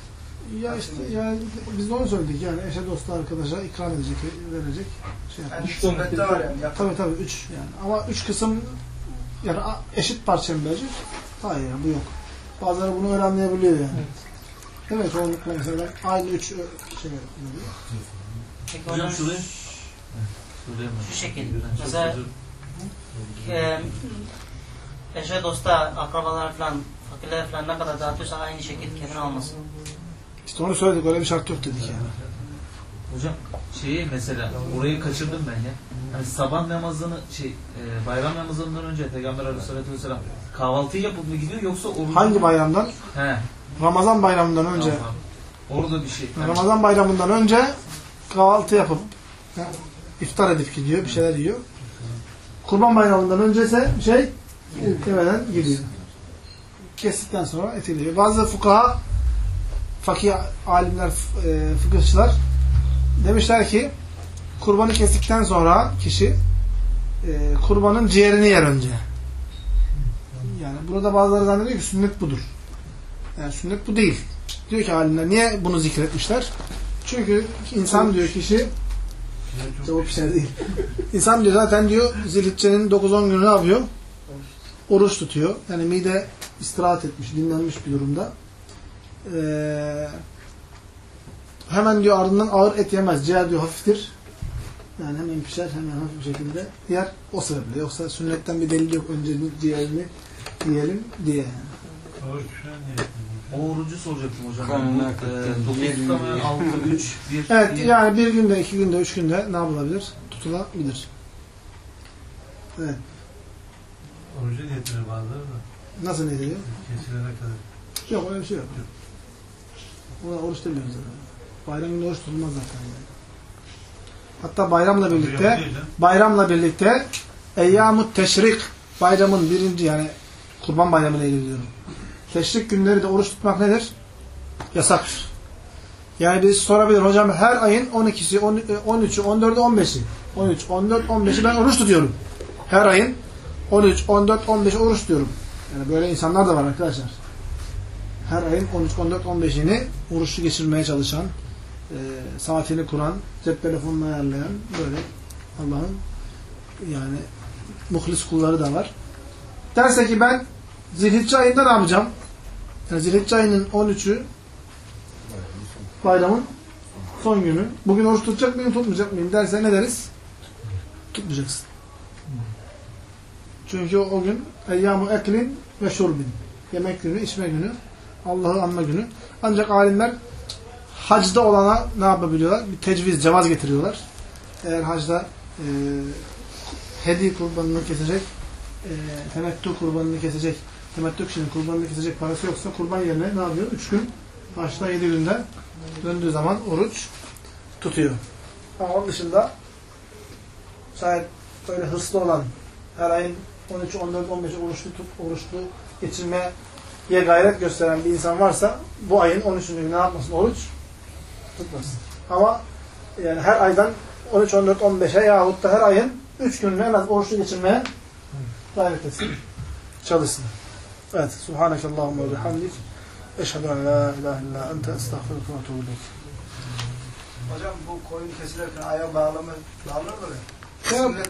Ya işte yani biz de onu söyledik yani eşe dosta arkadaşa ikram edecek, verecek şey yapmak. Yani sünnette var yani. Yap- Tabii tabii üç yani. Ama üç kısım yani eşit parça mı verecek? Hayır yani bu yok. Bazıları bunu öyle anlayabiliyor yani. Evet. Evet çoğunlukla mesela aynı üç ö- şey. Peki Hocam şuraya. Şu şekil. Çok Mesela- e, eşe dosta akrabalar falan fakirler falan ne kadar dağıtıyorsa aynı şekilde kendine almasın. İşte onu söyledik öyle bir şart yok dedik yani. Hocam şeyi mesela orayı kaçırdım ben ya. Hani sabah namazını şey e, bayram namazından önce Peygamber Aleyhisselatü Vesselam kahvaltı yapıp mı gidiyor yoksa oruç Hangi bayramdan? He. Ramazan bayramından önce. Tamam. Orada bir şey. Yani Ramazan bayramından önce kahvaltı yapıp iftar edip gidiyor, bir şeyler yiyor. Kurban bayramından önce ise şey yemeden gidiyor. Kestikten sonra et yediyor. Bazı fukaha, fakih alimler, e, fıkıhçılar demişler ki kurbanı kestikten sonra kişi e, kurbanın ciğerini yer önce. Yani burada bazıları zannediyor ki sünnet budur. Yani sünnet bu değil. Diyor ki alimler niye bunu zikretmişler? Çünkü insan diyor kişi o pişer değil. İnsan diyor zaten diyor zilhiccenin 9-10 günü ne yapıyor? Oruç tutuyor. Yani mide istirahat etmiş, dinlenmiş bir durumda. Ee, hemen diyor ardından ağır et yemez. Ciğer diyor hafiftir. Yani hemen pişer, hemen hafif bir şekilde yer. O sebeple. Yoksa sünnetten bir delil yok. Önce ciğerini yiyelim diye. o orucu soracaktım hocam. Kanun Bu, hakkı. e, 9 tutamayan 6, 3, 1, Evet yani bir günde, iki günde, üç günde ne yapılabilir? Tutulabilir. Evet. Orucu getiriyor bazıları da. Nasıl diyor? Kesilene kadar. Yok öyle bir şey yok. Ona oruç demiyoruz zaten. Bayram günü oruç tutulmaz zaten. Yani. Hatta bayramla birlikte bayramla birlikte Eyyamut Teşrik bayramın birinci yani Kurban Bayramı ile ilgili diyorum. Teşrik günleri de oruç tutmak nedir? Yasaktır. Yani biz sorabilir hocam her ayın 12'si, 13'ü, 14'ü, 15'i. 13, 14, 15'i ben oruç tutuyorum. Her ayın 13, 14, 15'i oruç tutuyorum. Yani böyle insanlar da var arkadaşlar. Her ayın 13, 14, 15'ini oruçlu geçirmeye çalışan, e, saatini kuran, cep telefonunu ayarlayan böyle Allah'ın yani muhlis kulları da var. Derse ki ben Zilhicce ayında ne yapacağım? Yani Zilhicce ayının 13'ü bayramın son günü. Bugün oruç tutacak mıyım, tutmayacak mıyım derse ne deriz? Tutmayacaksın. Çünkü o gün eyyamu eklin ve şurbin. Yemek günü, içme günü, Allah'ı anma günü. Ancak alimler hacda olana ne yapabiliyorlar? Bir tecviz, cevaz getiriyorlar. Eğer hacda e, hediye kurbanını kesecek, e, temettü kurbanını kesecek, temettü kişinin kurbanını kesecek parası yoksa kurban yerine ne yapıyor? Üç gün, haçta yedi günde döndüğü zaman oruç tutuyor. Ama onun dışında şayet böyle hırslı olan her ayın 13, 14, 15 oruçlu, tut, oruçlu geçirmeye gayret gösteren bir insan varsa bu ayın 13. günü ne yapmasın? Oruç tutmasın. Ama yani her aydan 13, 14, 15'e yahut da her ayın 3 gününü en az oruçlu geçirmeye gayret etsin. Çalışsın. Evet. Subhanakallahumma ve bihamdik. Eşhedü en la ilahe illa ente estağfirullah ve etûbü ileyk. Hocam bu koyun bağlama bağlarlar ya. Ya, Sünnette